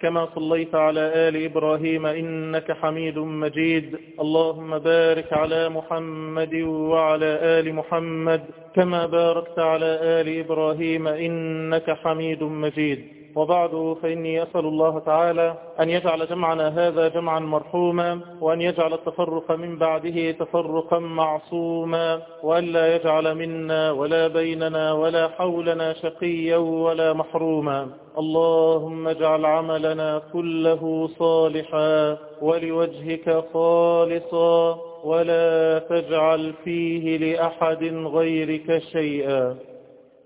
كما صليت على آل إبراهيم إنك حميد مجيد. اللهم بارك على محمد وعلى آل محمد كما باركت على آل إبراهيم إنك حميد مجيد. وبعد فإني أسأل الله تعالى أن يجعل جمعنا هذا جمعا مرحوما وأن يجعل التفرق من بعده تفرقا معصوما وأن لا يجعل منا ولا بيننا ولا حولنا شقيا ولا محروما. اللهم اجعل عملنا كله صالحا ولوجهك خالصا ولا تجعل فيه لأحد غيرك شيئا.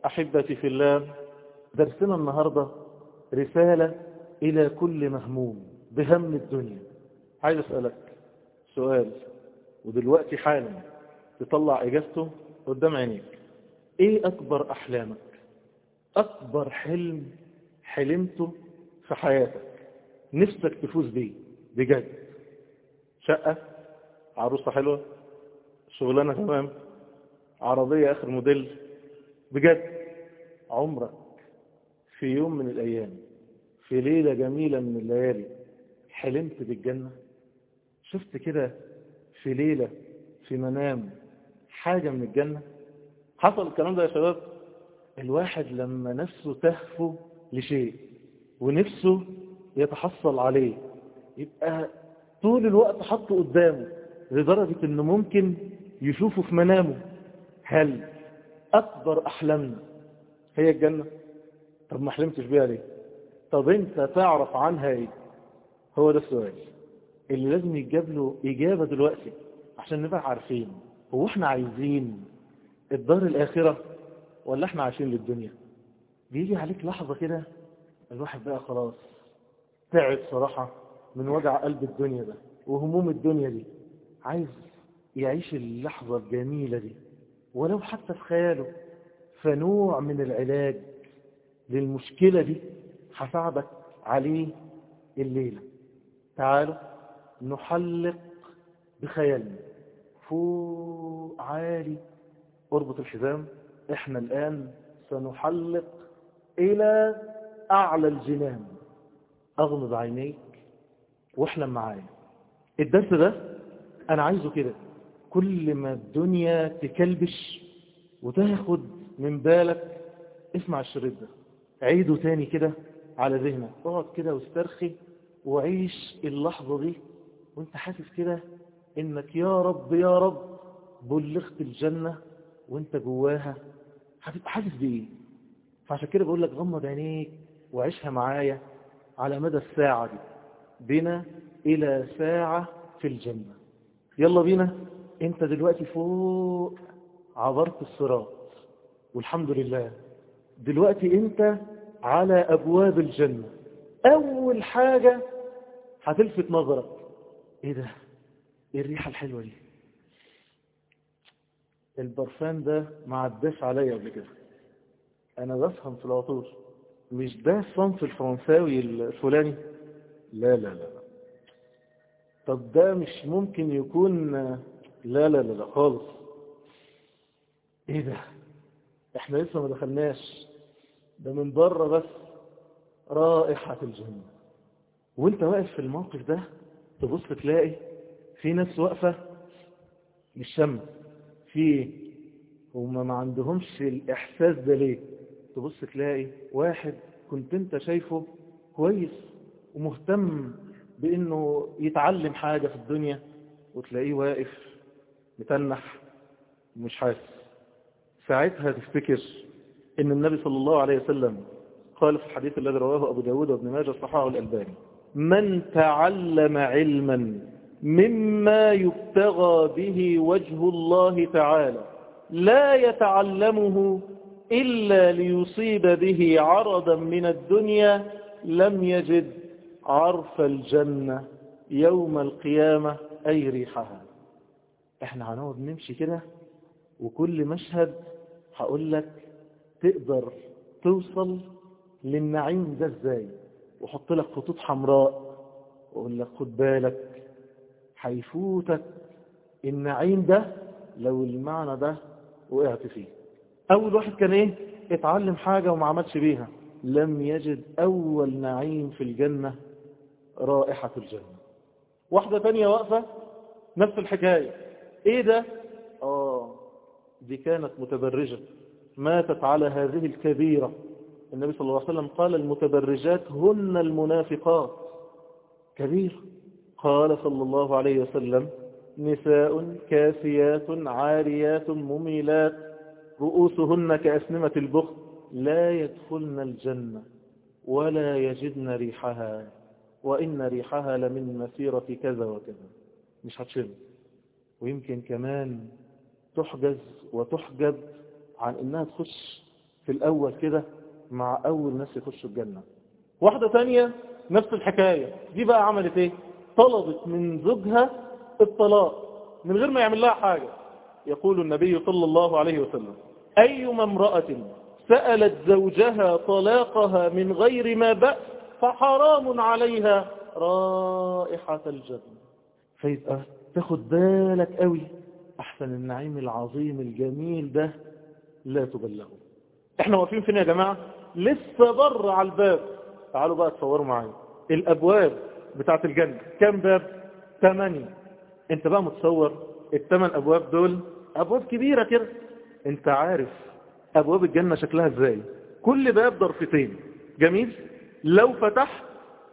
أحبتي في الله درسنا النهاردة رسالة إلى كل مهموم بهم الدنيا. عايز أسألك سؤال ودلوقتي حالا تطلع إجابته قدام عينيك. إيه أكبر أحلامك؟ أكبر حلم حلمته في حياتك؟ نفسك تفوز بيه بجد. شقة عروسة حلوة شغلانة تمام عربية آخر موديل بجد. عمرك في يوم من الأيام في ليلة جميلة من الليالي حلمت بالجنة؟ شفت كده في ليلة في منام حاجة من الجنة؟ حصل الكلام ده يا شباب؟ الواحد لما نفسه تهفو لشيء ونفسه يتحصل عليه يبقى طول الوقت حطه قدامه لدرجة إنه ممكن يشوفه في منامه. هل أكبر أحلامنا هي الجنة؟ طب ما حلمتش بيها ليه؟ طب انت تعرف عنها إيه؟ هو ده السؤال. اللي لازم يجاب له إجابة دلوقتي عشان نبقى عارفين هو إحنا عايزين الدار الآخرة ولا إحنا عايشين للدنيا؟ بيجي عليك لحظة كده الواحد بقى خلاص تعب صراحة من وجع قلب الدنيا ده وهموم الدنيا دي. عايز يعيش اللحظة الجميلة دي. ولو حتى في خياله فنوع من العلاج للمشكلة دي هساعدك عليه الليلة. تعالوا نحلق بخيالنا فوق عالي اربط الحزام. إحنا الآن سنحلق إلى أعلى الجنان. أغمض عينيك واحلم معايا. الدرس ده أنا عايزه كده. كل ما الدنيا تكلبش وتاخد من بالك اسمع الشريط ده. عيده تاني كده على ذهنك. اقعد كده واسترخي وعيش اللحظة دي. وانت حاسس كده انك يا رب يا رب بلغت الجنة وانت جواها. هتبقى حاسس بإيه؟ فعشان كده بقول لك غمض عينيك وعيشها معايا على مدى الساعة دي. بنا إلى ساعة في الجنة. يلا بينا. انت دلوقتي فوق عبرت الصراط. والحمد لله. دلوقتي انت على أبواب الجنة. أول حاجة هتلفت نظرك. إيه ده؟ إيه الريحة الحلوة دي؟ البرفان ده ما عداش عليا قبل كده. أنا بفهم في العطور. مش ده الصنف الفرنساوي الفلاني؟ لا لا لا. طب ده مش ممكن يكون؟ لا لا لا, لا خالص. إيه ده؟ إحنا لسه ما دخلناش. ده من بره بس رائحة الجنة. وانت واقف في الموقف ده تبص تلاقي في ناس واقفة مش شم في هما ما عندهمش الإحساس ده ليه؟ تبص تلاقي واحد كنت انت شايفه كويس ومهتم بإنه يتعلم حاجة في الدنيا وتلاقيه واقف متنح مش حاسس. ساعتها تفتكر إن النبي صلى الله عليه وسلم قال في الحديث الذي رواه أبو داود وابن ماجه صححه الألباني من تعلم علما مما يبتغى به وجه الله تعالى لا يتعلمه إلا ليصيب به عرضا من الدنيا لم يجد عرف الجنة يوم القيامة أي ريحها. إحنا هنقعد نمشي كده وكل مشهد هقول لك تقدر توصل للنعيم ده إزاي؟ وحط لك خطوط حمراء واقول لك خد بالك هيفوتك النعيم ده لو المعنى ده وقعت فيه. أول واحد كان إيه؟ اتعلم حاجة وما عملش بيها. لم يجد أول نعيم في الجنة رائحة الجنة. واحدة تانية واقفة نفس الحكاية. إيه ده؟ آه دي كانت متبرجة. ماتت على هذه الكبيرة. النبي صلى الله عليه وسلم قال المتبرجات هن المنافقات. كبير. قال صلى الله عليه وسلم نساء كاسيات عاريات مميلات رؤوسهن كأسنمة البخت لا يدخلن الجنة ولا يجدن ريحها وإن ريحها لمن مسيرة كذا وكذا. مش هتشم. ويمكن كمان تحجز وتحجب عن إنها تخش في الأول كده مع أول ناس يخشوا الجنة. واحدة تانية نفس الحكاية. دي بقى عملت إيه؟ طلبت من زوجها الطلاق من غير ما يعمل لها حاجة. يقول النبي صلى الله عليه وسلم أيما امرأة سألت زوجها طلاقها من غير ما بأس فحرام عليها رائحة الجنة فيبقى تاخد بالك قوي أحسن النعيم العظيم الجميل ده لا تبلغه إحنا واقفين فين يا جماعة؟ لسه بره على الباب. تعالوا بقى تصوروا معايا. الأبواب بتاعت الجنة كام باب؟ ثمانية أنت بقى متصور الثمان أبواب دول؟ أبواب كبيرة كده. أنت عارف أبواب الجنة شكلها إزاي؟ كل باب ضرفتين جميل؟ لو فتحت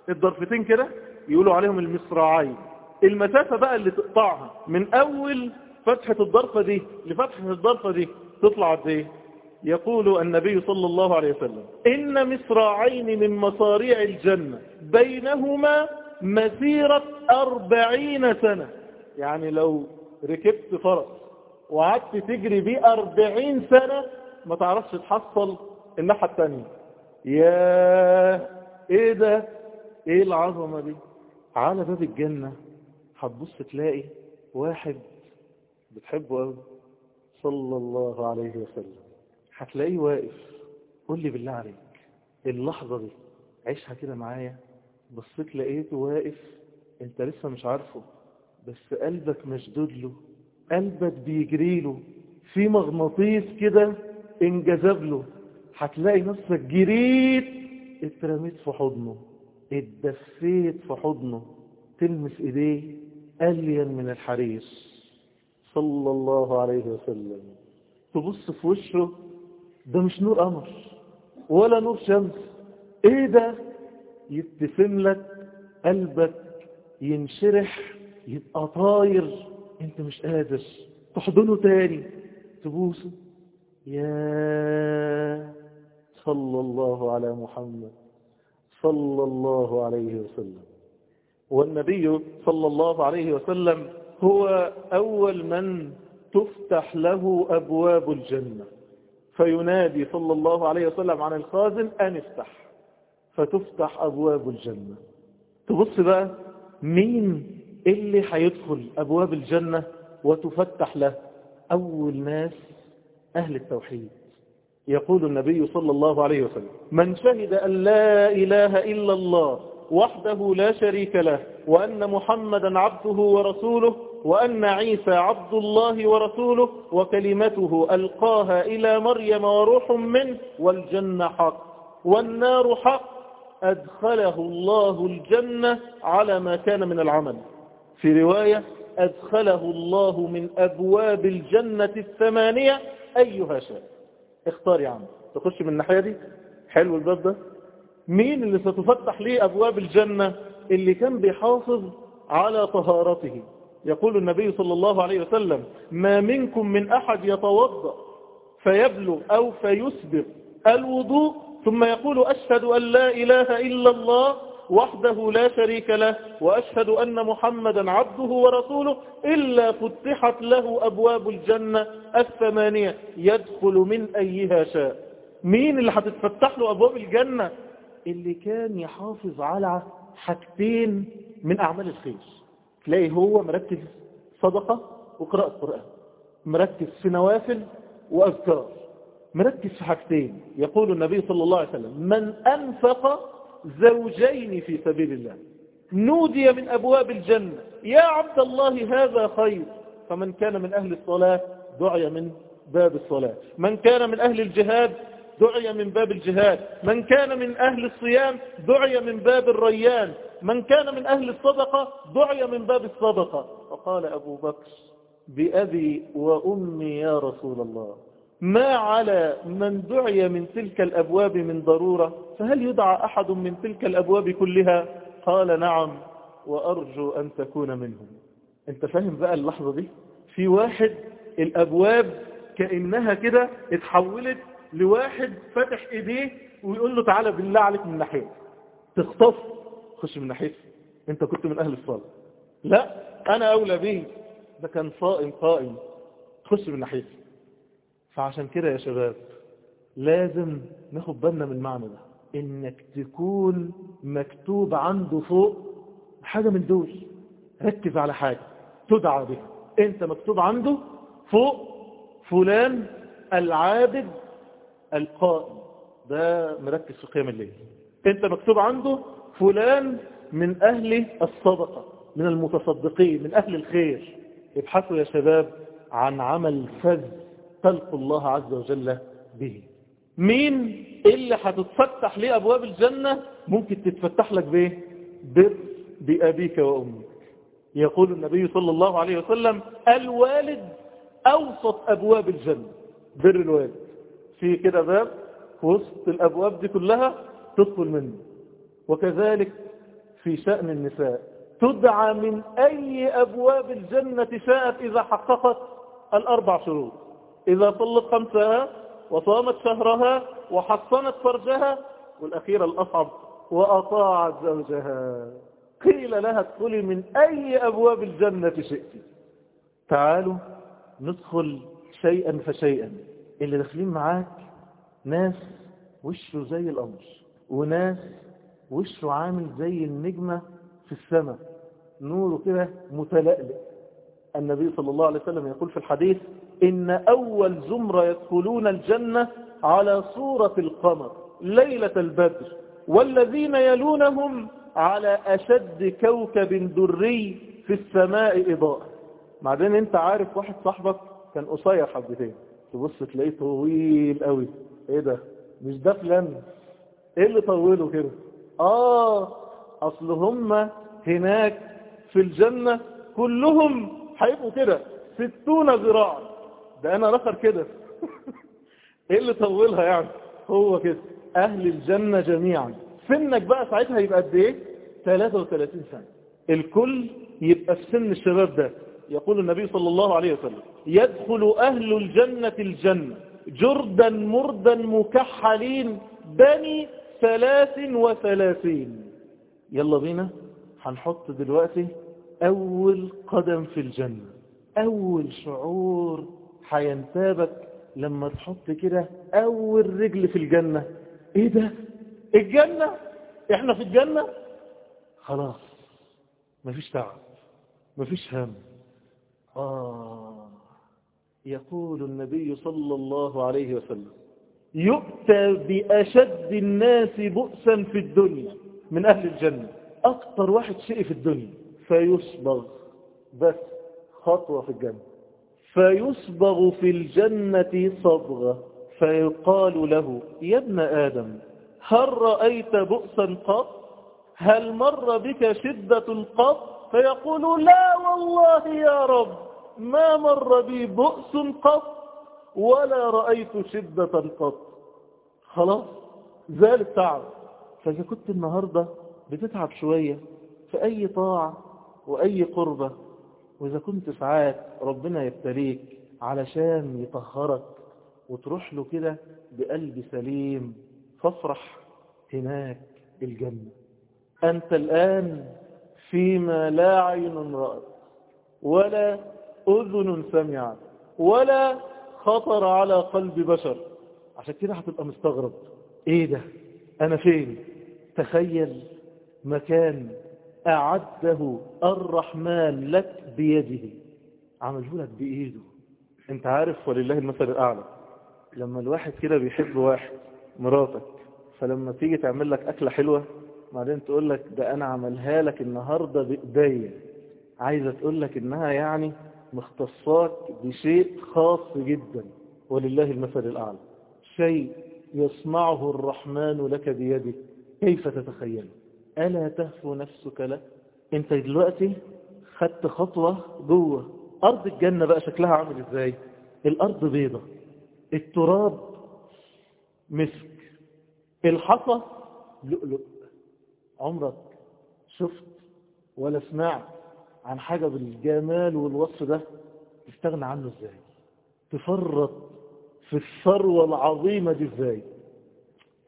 الضرفتين كده يقولوا عليهم المصراعين. المسافة بقى اللي تقطعها من أول فتحة الضرفة دي لفتحة الضرفة دي تطلع إيه يقول النبي صلى الله عليه وسلم إن مصراعين من مصاريع الجنة بينهما مسيرة أربعين سنة. يعني لو ركبت فرس وقعدت تجري بيه أربعين سنة ما تعرفش تحصل الناحية التانية. يا إيه ده؟ إيه العظمة دي؟ على باب الجنة هتبص تلاقي واحد بتحبه قوي صلى الله عليه وسلم. هتلاقيه واقف. قول لي بالله عليك اللحظة دي عيشها كده معايا؟ بصيت لقيته واقف. انت لسه مش عارفه بس قلبك مشدود له. قلبك بيجري له. في مغناطيس كده انجذب له. هتلاقي نفسك جريت. اترميت في حضنه. اتدفيت في حضنه. تلمس ايديه الين من الحرير. صلى الله عليه وسلم. تبص في وشه ده مش نور قمر ولا نور شمس. إيه ده؟ يبتسم لك قلبك ينشرح يبقى طاير. أنت مش قادر. تحضنه تاني. تبوسه. يا صلى الله على محمد صلى الله عليه وسلم. والنبي صلى الله عليه وسلم هو أول من تفتح له أبواب الجنة. فينادي صلى الله عليه وسلم عن الخازن أن افتح. فتفتح أبواب الجنة. تبص بقى مين اللي هيدخل أبواب الجنة وتفتح له؟ أول ناس أهل التوحيد. يقول النبي صلى الله عليه وسلم من شهد أن لا إله إلا الله وحده لا شريك له وأن محمدا عبده ورسوله وأن عيسى عبد الله ورسوله وكلمته ألقاها إلى مريم وروح منه والجنة حق والنار حق أدخله الله الجنة على ما كان من العمل. في رواية أدخله الله من أبواب الجنة الثمانية أيها شاء اختار يا عم. تخش من الناحية دي؟ حلو الباب ده. مين اللي ستفتح ليه أبواب الجنة؟ اللي كان بيحافظ على طهارته. يقول النبي صلى الله عليه وسلم ما منكم من أحد يتوضأ فيبلغ أو فيسبق الوضوء ثم يقول أشهد أن لا إله إلا الله وحده لا شريك له وأشهد أن محمدا عبده ورسوله إلا فتحت له أبواب الجنة الثمانية يدخل من أيها شاء. مين اللي هتتفتح له أبواب الجنة؟ اللي كان يحافظ على حاجتين من أعمال الخير. تلاقي هو مركز صدقة وقراءة قرآن مركز في نوافل وأذكار مركز في حاجتين. يقول النبي صلى الله عليه وسلم من أنفق زوجين في سبيل الله نودي من أبواب الجنة يا عبد الله هذا خير. فمن كان من أهل الصلاة دعي من باب الصلاة. من كان من أهل الجهاد دعي من باب الجهاد. من كان من أهل الصيام دعي من باب الريان. من كان من أهل الصدقة دعي من باب الصدقة. فقال أبو بكر بأبي وأمي يا رسول الله ما على من دعي من تلك الأبواب من ضرورة؟ فهل يدعى أحد من تلك الأبواب كلها؟ قال نعم وأرجو أن تكون منهم. أنت فاهم بقى اللحظة دي؟ في واحد الأبواب كأنها كده اتحولت لواحد فتح ايديه ويقول له تعالى بالله عليك من ناحية. تخطف؟ خش من ناحية. انت كنت من أهل الصلاة لا أنا أولى به. ده كان صائم قائم. خش من ناحية. فعشان كده يا شباب لازم ناخد بالنا من المعنى ده. إنك تكون مكتوب عنده فوق حاجة من دول. ركز على حاجة. تدعى بها. انت مكتوب عنده فوق فلان العابد القائم. ده مركز في قيام الليل. انت مكتوب عنده فلان من أهل الصدقة من المتصدقين من أهل الخير. ابحثوا يا شباب عن عمل فذ تلقوا الله عز وجل به. مين اللي هتتفتح ليه أبواب الجنة؟ ممكن تتفتح لك بإيه؟ بر بأبيك وأمك. يقول النبي صلى الله عليه وسلم الوالد أوسط أبواب الجنة. بر الوالد. في كده باب في وسط الأبواب دي كلها تدخل منه. وكذلك في شأن النساء. تدعى من أي أبواب الجنة شاءت إذا حققت الأربع شروط. إذا صلت خمسها وصامت شهرها وحصنت فرجها والأخيرة الأصعب وأطاعت زوجها. قيل لها ادخلي من أي أبواب الجنة شئت. تعالوا ندخل شيئا فشيئا. اللي داخلين معاك ناس وشه زي القمر وناس وشه عامل زي النجمة في السماء. نوره كده متلألئ. النبي صلى الله عليه وسلم يقول في الحديث إن أول زمرة يدخلون الجنة على صورة القمر ليلة البدر. والذين يلونهم على أشد كوكب دري في السماء إضاءة. بعدين أنت عارف واحد صاحبك كان قصير حبتين. تبص تلاقيه طويل قوي. إيه ده؟ مش ده فلان؟ إيه اللي طوله كده؟ آه أصل هم هناك في الجنة كلهم هيبقوا كده ستون ذراع ده أنا رخر كده. إيه اللي طولها يعني؟ هو كده. أهل الجنة جميعا. سنك بقى ساعتها يبقى قد إيه؟ 33 سنة. الكل يبقى في سن الشباب ده. يقول النبي صلى الله عليه وسلم يدخل أهل الجنة الجنة جردا مردا مكحلين بني ثلاث وثلاثين. يلا بينا هنحط دلوقتي أول قدم في الجنة أول شعور هينتابك لما تحط كده أول رجل في الجنة. إيه ده؟ الجنة؟ إحنا في الجنة؟ خلاص مفيش تعب مفيش هم. آه. يقول النبي صلى الله عليه وسلم يؤتى بأشد الناس بؤسا في الدنيا من أهل الجنة أكثر واحد شيء في الدنيا فيصبغ بس خطوة في الجنة فيصبغ في الجنة صبغة فيقال له يا ابن آدم هل رأيت بؤسا قط؟ هل مر بك شدة قط فيقول لا والله يا رب ما مر بي بؤس قط ولا رأيت شدة قط. خلاص زال التعب فإذا كنت النهاردة بتتعب شوية في أي طاعة وأي قربة وإذا كنت ساعات ربنا يبتليك علشان يطهرك وتروح له كده بقلب سليم. فافرح هناك الجنة أنت الآن فيما لا عين رأت ولا أذن سمعت ولا خطر على قلب بشر. عشان كده هتبقى مستغرب. إيه ده؟ أنا فين؟ تخيل مكان أعده الرحمن لك بيده. عمله لك بإيده. أنت عارف ولله المثل الأعلى. لما الواحد كده بيحب واحد مراتك فلما تيجي تعمل لك أكلة حلوة بعدين تقول لك ده أنا عملها لك النهاردة بإيديا. عايزة تقول لك إنها يعني مختصاك بشيء خاص جدا. ولله المثل الأعلى. شيء يصنعه الرحمن لك بيده. كيف تتخيل؟ ألا تهفو نفسك له؟ أنت دلوقتي خدت خطوة جوه. أرض الجنة بقى شكلها عامل إزاي؟ الأرض بيضة. التراب مسك. الحصى لؤلؤ. عمرك شفت ولا سمعت عن حاجة بالجمال والوصف ده تستغنى عنه إزاي؟ تفرط في الثروة العظيمة دي إزاي؟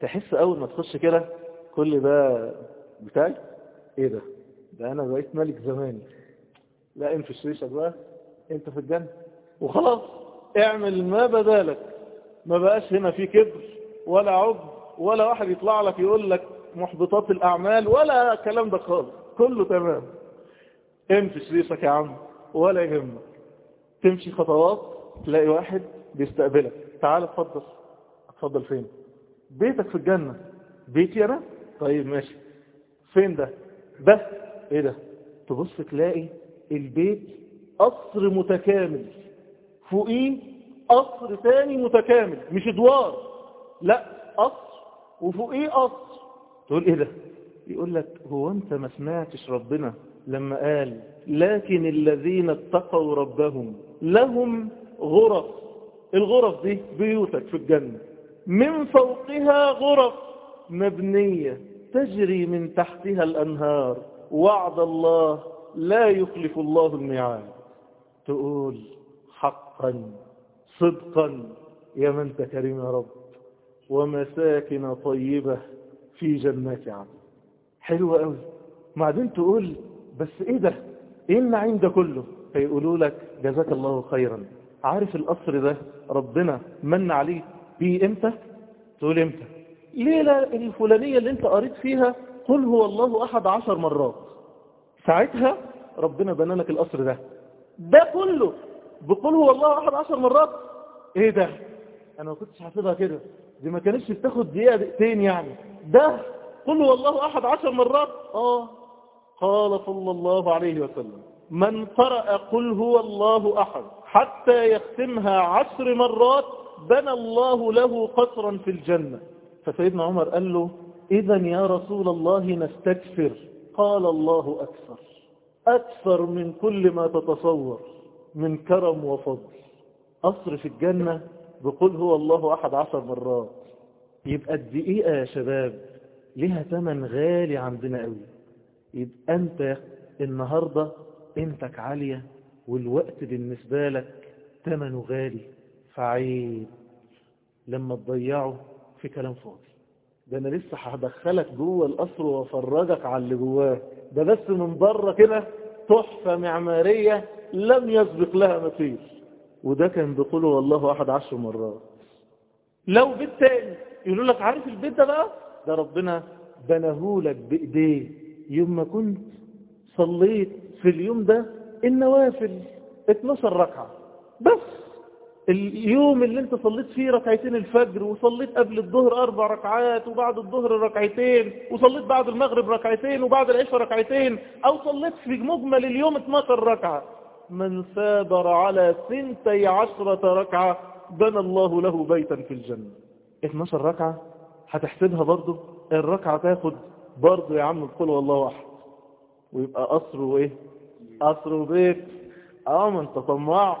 تحس أول ما تخش كده كل ده بتاعي؟ إيه ده؟ ده أنا بقيت ملك زماني لا انت الشريشة بقى. أنت في الجنة. وخلاص اعمل ما بدالك. ما بقاش هنا في كبر ولا عب ولا واحد يطلع لك يقول لك محبطات الأعمال ولا كلام ده خالص. كله تمام. امشي شريشك يا عم ولا يهمك. تمشي خطوات تلاقي واحد بيستقبلك. تعال اتفضل. اتفضل فين؟ بيتك في الجنة. بيتي أنا طيب ماشي. فين ده؟ ده؟ إيه ده؟ تبص تلاقي البيت قصر متكامل. فوقيه قصر تاني متكامل. مش ادوار لا قصر. وفوقيه قصر. تقول إيه ده؟ يقول لك هو أنت ما سمعتش ربنا لما قال لكن الذين اتقوا ربهم لهم غرف. الغرف دي بيوتك في الجنة. من فوقها غرف مبنية تجري من تحتها الأنهار. وعد الله لا يخلف الله الميعاد. تقول حقا صدقا يا من انت كريم يا رب. ومساكن طيبة في جنات عدن حلوة قوي. بعدين تقول بس إيه ده؟ إيه النعيم ده كله؟ فيقولوا لك جزاك الله خيرا. عارف القصر ده؟ ربنا من عليك بيه إمتى؟ تقول إمتى. ليلة الفلانية اللي أنت قريت فيها قل هو الله أحد عشر مرات. ساعتها ربنا بنى لك القصر ده. ده كله. بقول هو الله أحد عشر مرات. إيه ده؟ أنا ما كنتش حافظها كده. دي ما كانتش بتاخد دقيقة دقيقتين يعني. ده قل هو الله أحد عشر مرات. آه. قال صلى الله عليه وسلم من قرأ قل هو الله أحد حتى يختمها عشر مرات بنى الله له قصرا في الجنة. فسيدنا عمر قال له إذا يا رسول الله نستكثر قال الله أكثر. أكثر من كل ما تتصور من كرم وفضل. قصر في الجنة بقول هو الله أحد عشر مرات. يبقى الدقيقة يا شباب لها ثمن غالي عندنا قوي. يبقى أنت النهاردة قيمتك عالية والوقت بالنسبة لك ثمنه غالي. فعيب. لما تضيعه في كلام فاضي. ده أنا لسه هدخلك جوه القصر وأفرجك على اللي جواه. ده بس من بره كده تحفة معمارية لم يسبق لها مثيل وده كان بيقوله والله أحد عشر مرات. لو بيت تاني يقولوا لك عارف البيت ده بقى؟ ده ربنا بنهولك بإيديه. يوم ما كنت صليت في اليوم ده النوافل 12 ركعة. بس اليوم اللي انت صليت فيه ركعتين الفجر وصليت قبل الظهر أربع ركعات وبعد الظهر ركعتين وصليت بعد المغرب ركعتين وبعد العشاء ركعتين أو صليت في مجمل اليوم 12 ركعة. من ثابر على سنتي عشرة ركعة بنى الله له بيتا في الجنة. 12 ركعة؟ هتحسبها برضو الركعة تاخد برضو يا عم قل والله واحد. ويبقى قصر وإيه؟ قصر وبيت. آه ما أنت طماع.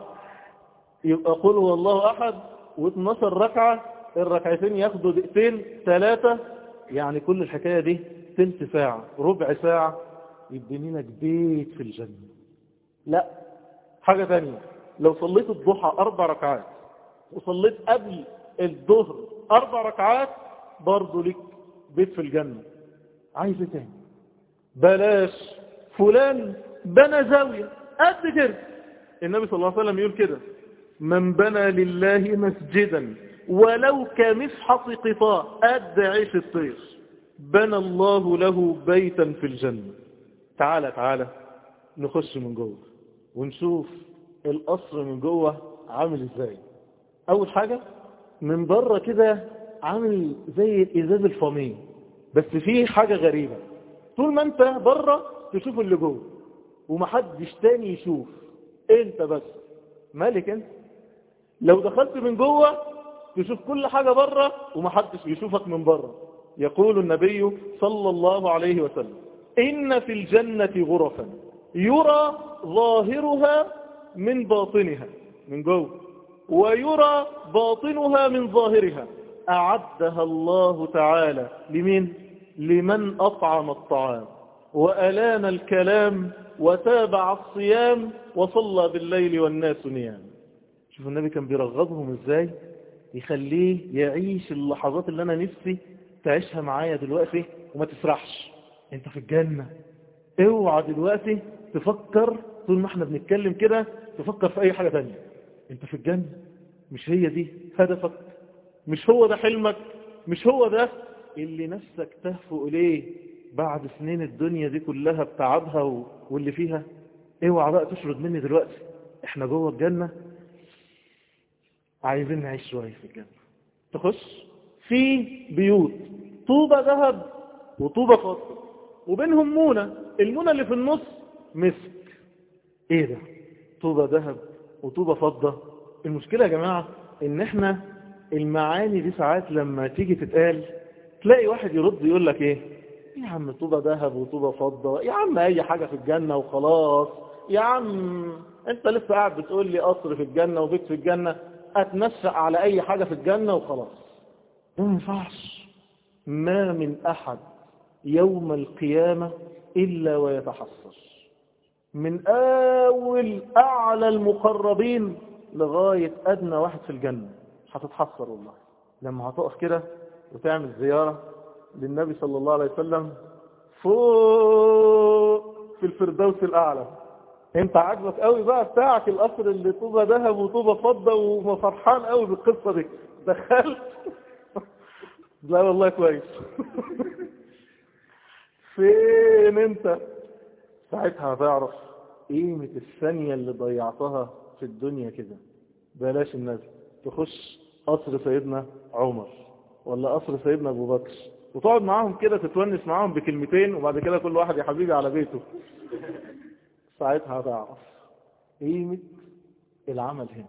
يبقى قل هو الله احد و12 ركعة الركعتين ياخدوا دقيقتين ثلاثة يعني كل الحكاية دي تلت ساعة ربع ساعة. يبني لك بيت في الجنة. لا. حاجة تانية. لو صليت الضحى أربع ركعات وصليت قبل الظهر أربع ركعات برضه لك بيت في الجنة. عايز إيه تاني؟ بلاش. فلان بنى زاوية. قد كده. النبي صلى الله عليه وسلم يقول كده. من بنى لله مسجدا ولو كمفحص قطاع قد عيش الطير. بنى الله له بيتا في الجنة. تعالى تعالى نخش من جوه. ونشوف القصر من جوه عامل إزاي. أول حاجة من بره كده عامل زي الإزاز الفامين بس فيه حاجة غريبة. طول ما أنت بره تشوف اللي جوه ومحدش تاني يشوف. أنت بس. مالك أنت؟ لو دخلت من جوه تشوف كل حاجة بره ومحدش يشوفك من بره. يقول النبي صلى الله عليه وسلم إن في الجنة غرفا يرى ظاهرها من باطنها من جوه ويرى باطنها من ظاهرها. أعدها الله تعالى لمن؟ لمن أطعم الطعام وألان الكلام وتابع الصيام وصلى بالليل والناس نيام شوف النبي كان بيرغبهم إزاي؟ يخليه يعيش اللحظات اللي أنا نفسي تعيشها معايا دلوقتي وما تسرحش. أنت في الجنة اوعى دلوقتي تفكر طول ما إحنا بنتكلم كده تفكر في أي حاجة تانية. أنت في الجنة مش هي دي هدفك مش هو ده حلمك مش هو ده اللي نفسك تهفو إليه بعد سنين الدنيا دي كلها بتعبها و... واللي فيها. اوعى بقى تشرد مني دلوقتي. إحنا جوه الجنة عايزين نعيش شوية في الجنة. تخش في بيوت طوبة ذهب وطوبة فضة وبينهم مونة. المونة اللي في النص مسك. إيه ده؟ طوبة ذهب وطوبة فضة. المشكلة يا جماعة إن إحنا المعاني دي ساعات لما تيجي تتقال تلاقي واحد يرد يقول لك إيه؟ يا عم طوبة ذهب وطوبة فضة يا عم أي حاجة في الجنة وخلاص. يا عم أنت لسه قاعد بتقول لي قصر في الجنة وبيت في الجنة اتنشأ على أي حاجة في الجنة وخلاص. ما ينفعش. ما من أحد يوم القيامة إلا ويتحسر من أول أعلى المقربين لغاية أدنى واحد في الجنة. هتتحسر والله. لما هتقف كده وتعمل زيارة للنبي صلى الله عليه وسلم فوق في الفردوس الأعلى. أنت عاجبك قوي بقى بتاعك القصر اللي طوبة ذهب وطوبة فضة وفرحان قوي بالقصة دي. دخلت. لا والله كويس. فين أنت؟ ساعتها هتعرف قيمة الثانية اللي ضيعتها في الدنيا كده. بلاش الناس تخش قصر سيدنا عمر ولا قصر سيدنا أبو بكر وتقعد معاهم كده تتونس معاهم بكلمتين وبعد كده كل واحد يا حبيبي على بيته. ساعتها هتعرف قيمة العمل هنا.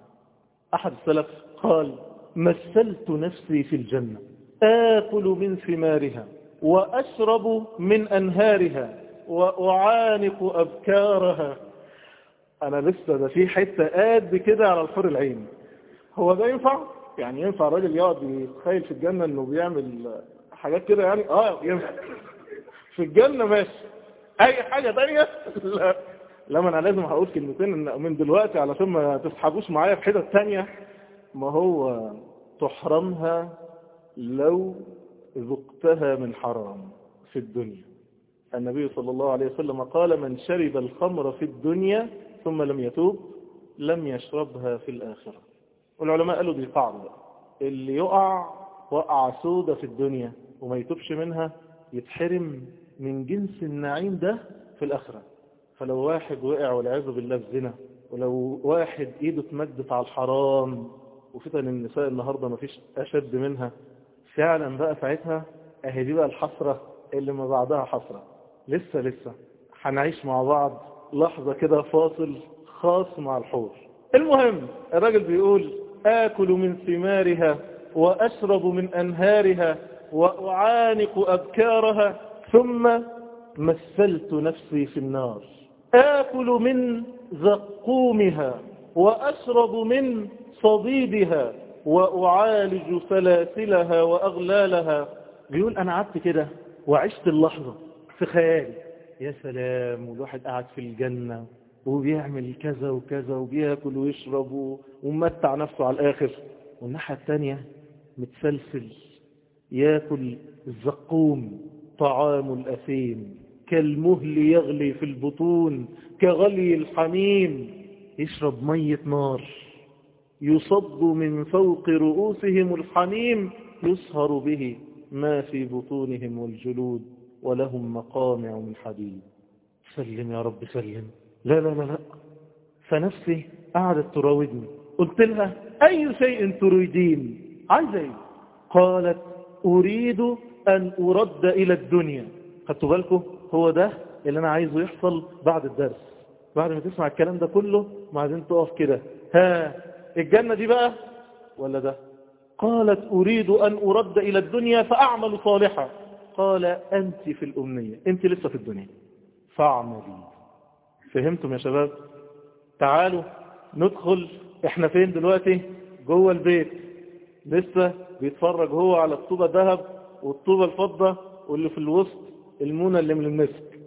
أحد السلف قال مثلت نفسي في الجنة آكل من ثمارها وأشرب من أنهارها. وأعانق أبكارها. أنا لسه ده في حتة قد كده على الحور العين. هو ده ينفع؟ يعني ينفع الراجل يقعد يتخيل في الجنة إنه بيعمل حاجات كده يعني؟ آه ينفع. في الجنة ماشي. أي حاجة تانية؟ لا. لما أنا لازم هقول كلمتين من دلوقتي علشان ما تسحبوش معايا في حتة تانية. ما هو تحرمها لو ذقتها من حرام في الدنيا. النبي صلى الله عليه وسلم قال من شرب الخمر في الدنيا ثم لم يتوب لم يشربها في الآخرة. والعلماء قالوا دي قاعدة. اللي يقع وقع سودة في الدنيا وما يتوبش منها يتحرم من جنس النعيم ده في الآخرة. فلو واحد وقع والعياذ بالله في زنا ولو واحد إيده اتمدت على الحرام وفتن النساء النهاردة ما فيش أشد منها فعلا بقى ساعتها أهي دي بقى الحسرة اللي ما بعدها حسرة. لسه لسه. هنعيش مع بعض لحظة كده فاصل خاص مع الحور المهم الراجل بيقول آكل من ثمارها وأشرب من أنهارها وأعانق أبكارها ثم مثلت نفسي في النار. آكل من زقومها وأشرب من صديدها وأعالج سلاسلها وأغلالها. بيقول أنا قعدت كده وعشت اللحظة. في خيالي يا سلام والواحد قاعد في الجنة وبيعمل كذا وكذا وبياكل ويشرب ومتع نفسه على الآخر. والناحية الثانية متسلسل ياكل الزقوم طعام الأثيم كالمهل يغلي في البطون كغلي الحميم. يشرب مية نار يصب من فوق رؤوسهم الحميم يصهر به ما في بطونهم والجلود. ولهم مقامع من حديد. سلم يا رب سلم. لا لا لا لا. فنفسي قعدت تراودني. قلت لها أي شيء تريدين؟ عايزة إيه؟ قالت أريد أن أرد إلى الدنيا. خدتوا بالكم؟ هو ده اللي أنا عايزه يحصل بعد الدرس. بعد ما تسمع الكلام ده كله بعدين تقف كده. ها الجنة دي بقى ولا ده؟ قالت أريد أن أرد إلى الدنيا فأعمل صالحا. قال أنت في الأمنية أنت لسه في الدنيا. فاعملي. فهمتم يا شباب؟ تعالوا ندخل. إحنا فين دلوقتي؟ جوه البيت. لسه بيتفرج هو على الطوبة ذهب والطوبة الفضة واللي في الوسط المونة اللي من المسك.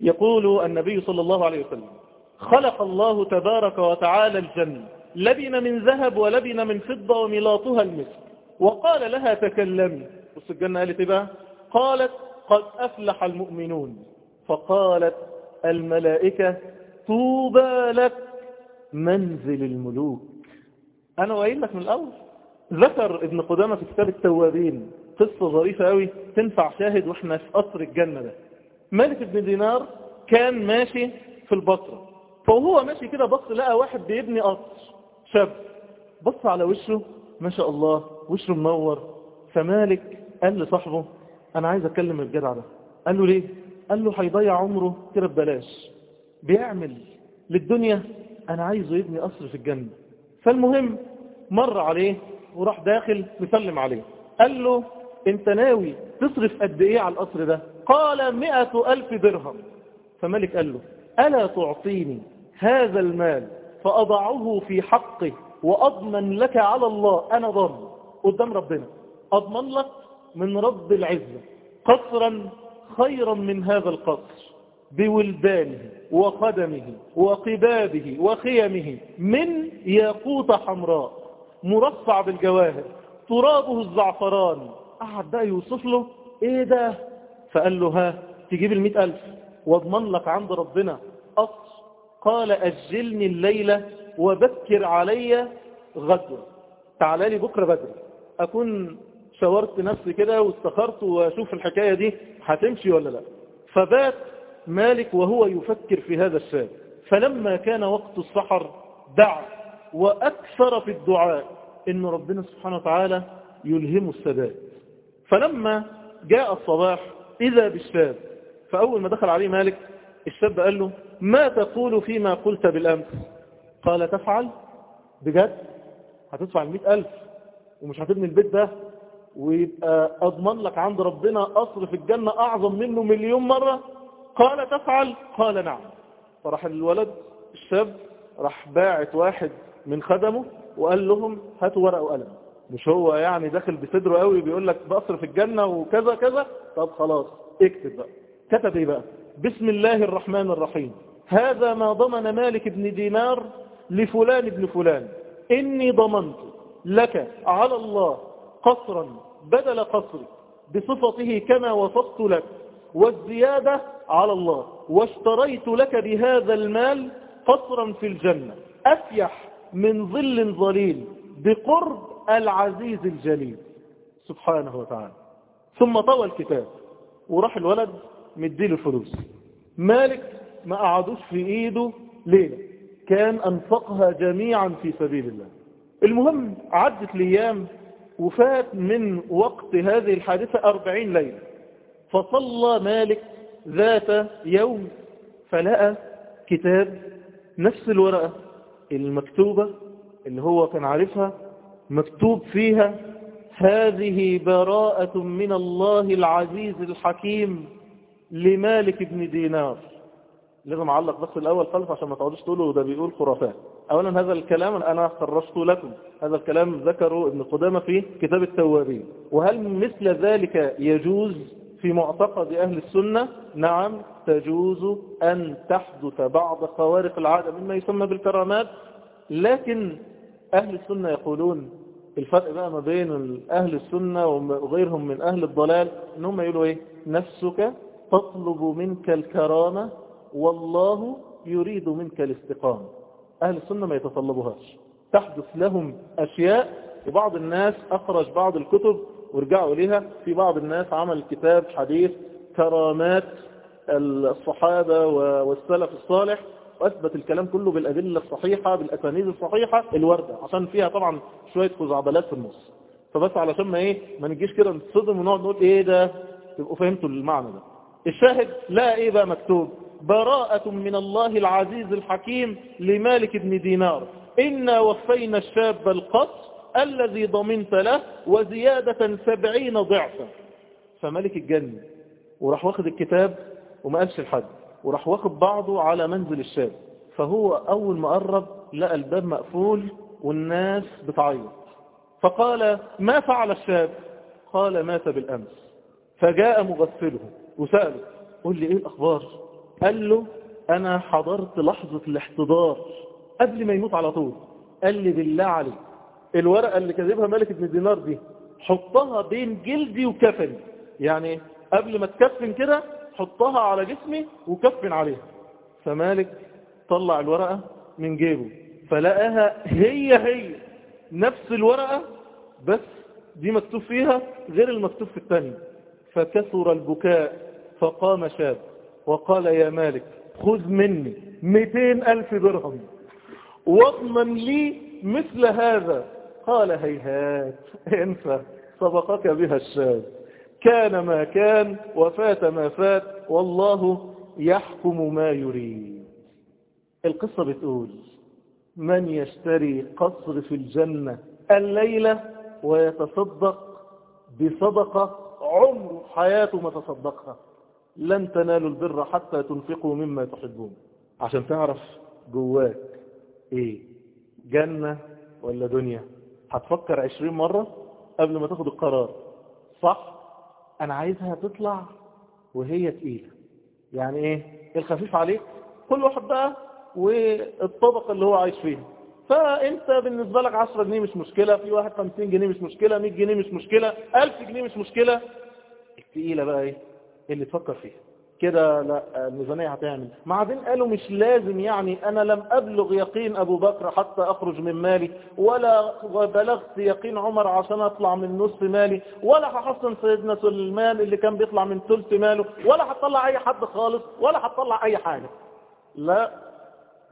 يقول النبي صلى الله عليه وسلم خلق الله تبارك وتعالى الجنة. لبن من ذهب ولبن من فضة وملاطها المسك. وقال لها تكلمي. بص الجنة قالت بقى؟ قالت قد أفلح المؤمنون. فقالت الملائكة طوبى لك منزل الملوك. أنا وقايل لك من الأول. ذكر ابن قدامة في كتاب التوابين قصة ظريفة قوي تنفع شاهد وإحنا في قصر الجنة ده. مالك بن دينار كان ماشي في البصرة فهو ماشي كده بص لقى واحد بيبني قصر شاب. بص على وشه. ما شاء الله. وشه منور. فمالك قال لصاحبه أنا عايز اكلم الجدع ده. قال له ليه؟ قال له هيضيع عمره كده ببلاش. بيعمل للدنيا أنا عايزه يبني قصر في الجنة. فالمهم مر عليه وراح داخل مسلم عليه. قال له أنت ناوي تصرف قد إيه على القصر ده؟ قال مئة ألف درهم. فملك قال له ألا تعطيني هذا المال فأضعه في حقه وأضمن لك على الله. أنا ضامن قدام ربنا. أضمن لك من رب العزة قصرا خيرا من هذا القصر بولدانه وقدمه وقبابه وخيمه من ياقوت حمراء مرصع بالجواهر ترابه الزعفران. قعد بقى يوصف له إيه ده؟ فقال له ها تجيب المئة ألف واضمن لك عند ربنا. قصر. قال أجلني الليلة وبكر علي غدر تعالى لي بكرة بدري. أكون شاورت نفسي كده واستخرت واشوف الحكاية دي هتمشي ولا لا؟ فبات مالك وهو يفكر في هذا الشاب. فلما كان وقت السحر دعا وأكثر في الدعاء إن ربنا سبحانه وتعالى يلهم السداد فلما جاء الصباح إذا بالشاب فأول ما دخل عليه مالك الشاب قال له ما تقول فيما قلت بالأمس؟ قال تفعل؟ بجد؟ هتدفع المئة ألف ومش هتبني البيت ده؟ ويبقى أضمن لك عند ربنا قصر في الجنة أعظم منه مليون مرة؟ قال تفعل؟ قال نعم. فراح الولد الشاب راح باعت واحد من خدمه وقال لهم هاتوا ورقة وقلم. مش هو يعني داخل بصدره قوي بيقول لك بقصر في الجنة وكذا كذا؟ طب خلاص اكتب بقى. كتب إيه بقى؟ بسم الله الرحمن الرحيم. هذا ما ضمن مالك بن دينار لفلان بن فلان. إني ضمنت لك على الله قصرا بدل قصري بصفته كما وصفت لك والزيادة على الله واشتريت لك بهذا المال قصرا في الجنة أفيح من ظل ظليل بقرب العزيز الجليل. سبحانه وتعالى. ثم طوى الكتاب وراح الولد مديله الفلوس مالك ما قعدوش في إيده ليلة كان أنفقها جميعا في سبيل الله. المهم عدت الأيام وفات من وقت هذه الحادثة أربعين ليلة. فصلى مالك ذات يوم فلقى كتاب نفس الورقة المكتوبة اللي هو كان عارفها مكتوب فيها هذه براءة من الله العزيز الحكيم لمالك بن دينار. لازم اعلق بس الأول خالص عشان ما تقعدوش تقولوا ده بيقول خرافات. اولا هذا الكلام أنا خرجته لكم. هذا الكلام ذكره ابن قدامة في كتاب التوابين. وهل مثل ذلك يجوز في معتقد أهل السنة؟ نعم تجوز أن تحدث بعض خوارق العادة مما يسمى بالكرامات. لكن أهل السنة يقولون الفرق بقى ما بين أهل السنة وغيرهم من أهل الضلال انهم يقولوا إيه؟ نفسك تطلب منك الكرامة والله يريد منك الاستقامة. أهل السنة ما يتطلبوهاش. تحدث لهم أشياء وبعض الناس أخرج بعض الكتب ورجعوا إليها في بعض الناس عمل كتاب حديث كرامات الصحابة والسلف الصالح وأثبت الكلام كله بالأدلة الصحيحة بالأسانيد الصحيحة الوردة. عشان فيها طبعا شوية خزعبلات في النص. فبس علشان ما إيه ما نجيش كده نتصدم ونقعد نقول إيه ده؟ تبقوا فهمتوا المعنى ده. الشاهد لا إيه بقى مكتوب؟ براءة من الله العزيز الحكيم لمالك بن دينار. إنا وفينا الشاب القصر الذي ضمنت له وزيادة سبعين ضعفا. فملك الجنة وراح واخد الكتاب وما قالش لحد وراح واخد بعضه على منزل الشاب. فهو أول ما قرب لقى الباب مقفول والناس بتعيط. فقال ما فعل الشاب؟ قال مات بالأمس. فجاء مغسله وسأله قل لي إيه الأخبار؟ قال له أنا حضرت لحظة الاحتضار قبل ما يموت على طول. قال لي بالله عليك الورقة اللي كذبها ملك ابن دينار دي حطها بين جلدي وكفني. يعني قبل ما تكفن كده حطها على جسمي وكفن عليها. فمالك طلع الورقة من جيبه فلقاها هي هي نفس الورقة بس دي مكتوب فيها غير المكتوب في الثانية فكثر البكاء فقام شاب. وقال يا مالك خذ مني مئتين ألف درهم واضمن لي مثل هذا قال هيهات انسى سبقك بها الشاب كان ما كان وفات ما فات والله يحكم ما يريد القصة بتقول من يشتري قصر في الجنة الليلة ويتصدق بصدقة عمر حياته ما تصدقها لن تنالوا البر حتى تنفقوا مما تحبون. عشان تعرف جواك إيه؟ جنة ولا دنيا؟ هتفكر عشرين مرة قبل ما تاخد القرار. صح؟ أنا عايزها تطلع وهي تقيلة. يعني إيه؟ الخفيف عليك. كل واحد بقى والطبقة اللي هو عايش فيها. فأنت بالنسبة لك 10 جنيه مش مشكلة. في واحد 50 جنيه مش مشكلة. 100 جنيه مش مشكلة. 1000 جنيه مش مشكلة. التقيلة بقى إيه؟ اللي تفكر فيها. كده لا الميزانية هتعمل. بعدين قالوا مش لازم يعني أنا لم أبلغ يقين أبو بكر حتى أخرج من مالي ولا بلغت يقين عمر عشان أطلع من نصف مالي ولا هحصن سيدنا سليمان اللي كان بيطلع من ثلث ماله ولا هتطلع أي حد خالص ولا هتطلع أي حاجة. لا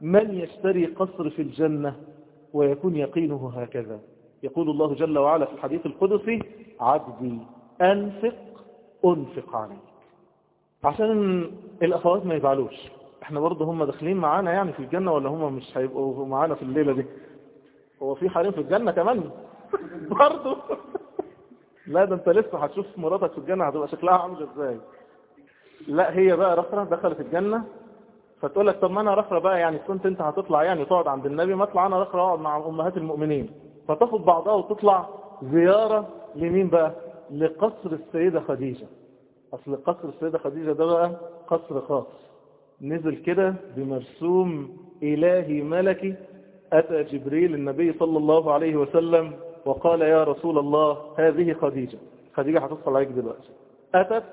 من يشتري قصر في الجنة ويكون يقينه هكذا؟ يقول الله جل وعلا في الحديث القدسي عبدي أنفق أنفق عليك عشان الأخوات ما يزعلوش. إحنا برضه هم داخلين معانا يعني في الجنة ولا هم مش هيبقوا معانا في الليلة دي؟ هو في حريم في الجنة كمان؟ برضه. لا ده أنت لسه هتشوف مراتك في الجنة هتبقى شكلها عامل إزاي. لا هي بقى رخرة دخلت الجنة فتقول لك طب ما أنا رخرة بقى يعني كنت أنت هتطلع يعني تقعد عند النبي ما أطلع أنا رخرة أقعد مع أمهات المؤمنين. فتاخد بعضها وتطلع زيارة لمين بقى؟ لقصر السيدة خديجة. أصل قصر السيدة خديجة ده بقى قصر خاص. نزل كده بمرسوم إلهي ملكي أتى جبريل النبي صلى الله عليه وسلم وقال يا رسول الله هذه خديجة. خديجة هتصل عليك دلوقتي. أتت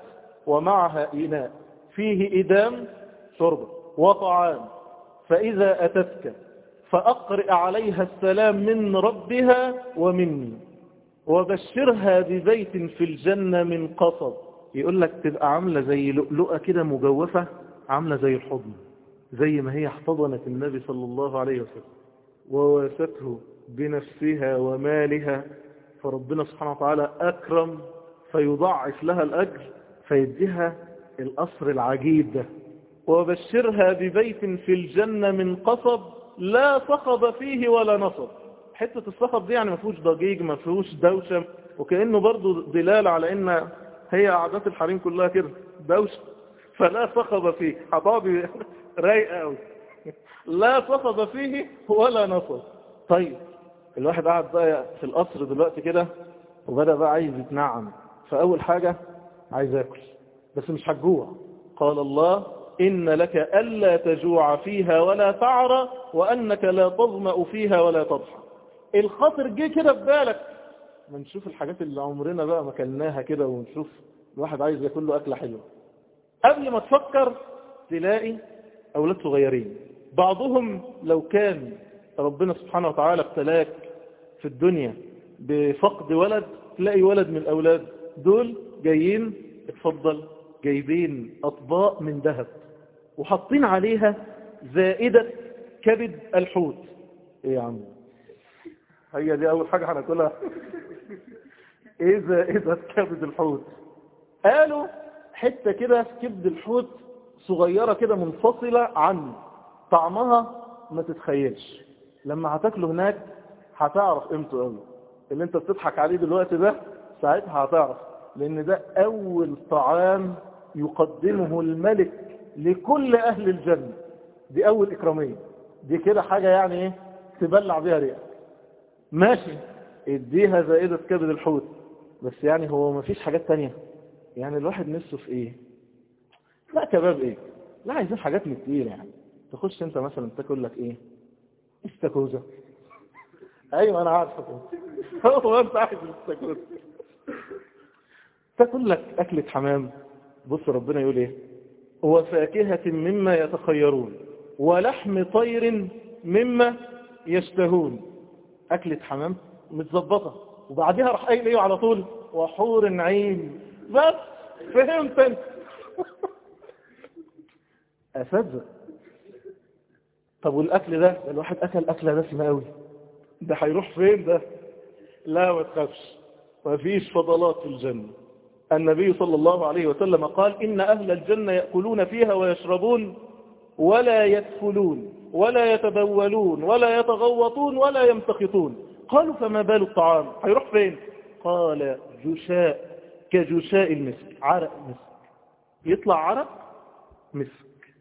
ومعها إناء فيه إدام شربة وطعام. فإذا أتتك فأقرئ عليها السلام من ربها ومني وبشرها ببيت في الجنة من قصب. يقول لك تبقى عاملة زي لؤلؤة كده مجوفة عاملة زي الحضن زي ما هي احتضنت النبي صلى الله عليه وسلم. وواسته بنفسها ومالها فربنا سبحانه وتعالى أكرم فيضعف لها الأجر فيديها الأصر العجيب ده. وبشرها ببيت في الجنة من قصب لا صخب فيه ولا نصب. حتة الصخب دي يعني ما فيهوش ضجيج ما فيهوش دوشة وكأنه برضو دلالة على إن هي عادات الحريم كلها كده. دوشة فلا صخب فيه. حطابي رايقة قوي لا صخب فيه ولا نصب. طيب الواحد قاعد بقى في القصر دلوقتي كده وبدأ بقى عايز يتنعم. فأول حاجة عايز أكل. بس مش هتجوع. قال الله إن لك ألا تجوع فيها ولا تعرى وأنك لا تظمأ فيها ولا تضحى. الخاطر جه كده في بالك. ما نشوف الحاجات اللي عمرنا بقى ما كلناها كده ونشوف الواحد عايز ياكل له أكلة حلوة. قبل ما تفكر تلاقي أولاد صغيرين. بعضهم لو كان ربنا سبحانه وتعالى ابتلاك في الدنيا بفقد ولد تلاقي ولد من الأولاد دول جايين اتفضل جايبين أطباق من ذهب وحاطين عليها زائدة كبد الحوت. إيه يا عم؟ هي دي أول حاجة هناكلها. إيه زائدة كبد الحوت. قالوا حتة كده في كبد الحوت صغيرة كده منفصلة عن طعمها ما تتخيلش. لما هتاكله هناك هتعرف قيمته قوي اللي أنت بتضحك عليه دلوقتي ده ساعتها هتعرف لأن ده أول طعام يقدمه الملك لكل أهل الجنة. دي أول إكرامية. دي كده حاجة يعني إيه؟ تبلع بيها ريقك ماشي. اديها زائدة كبد الحوت. بس يعني هو ما فيش حاجات تانية. يعني الواحد نفسه في إيه؟ لا كباب إيه؟ لا عايزين حاجات من كتير يعني. تخش انت مثلا تاكل لك إيه؟ استاكوزا. أيوه أنا عارف هو أنت عايز استاكوزا تاكل لك أكلة حمام. بص ربنا يقول إيه؟ وفاكهة مما يتخيرون ولحم طير مما يشتهون. أكلة حمام متظبطة. وبعدها راح قايل إيه على طول؟ وحور عين بس فهمت أنت. أساتذة طب والأكل ده؟ الواحد أكل أكلة دسمة قوي. ده هيروح فين ده؟ لا ما تخافش. مفيش فضلات في الجنة. النبي صلى الله عليه وسلم قال إن أهل الجنة يأكلون فيها ويشربون ولا يدخلون. ولا يتبولون ولا يتغوطون ولا يمتخطون قالوا فما بال الطعام؟ هيروح فين؟ قال جشاء كجشاء المسك عرق مسك. يطلع عرق مسك.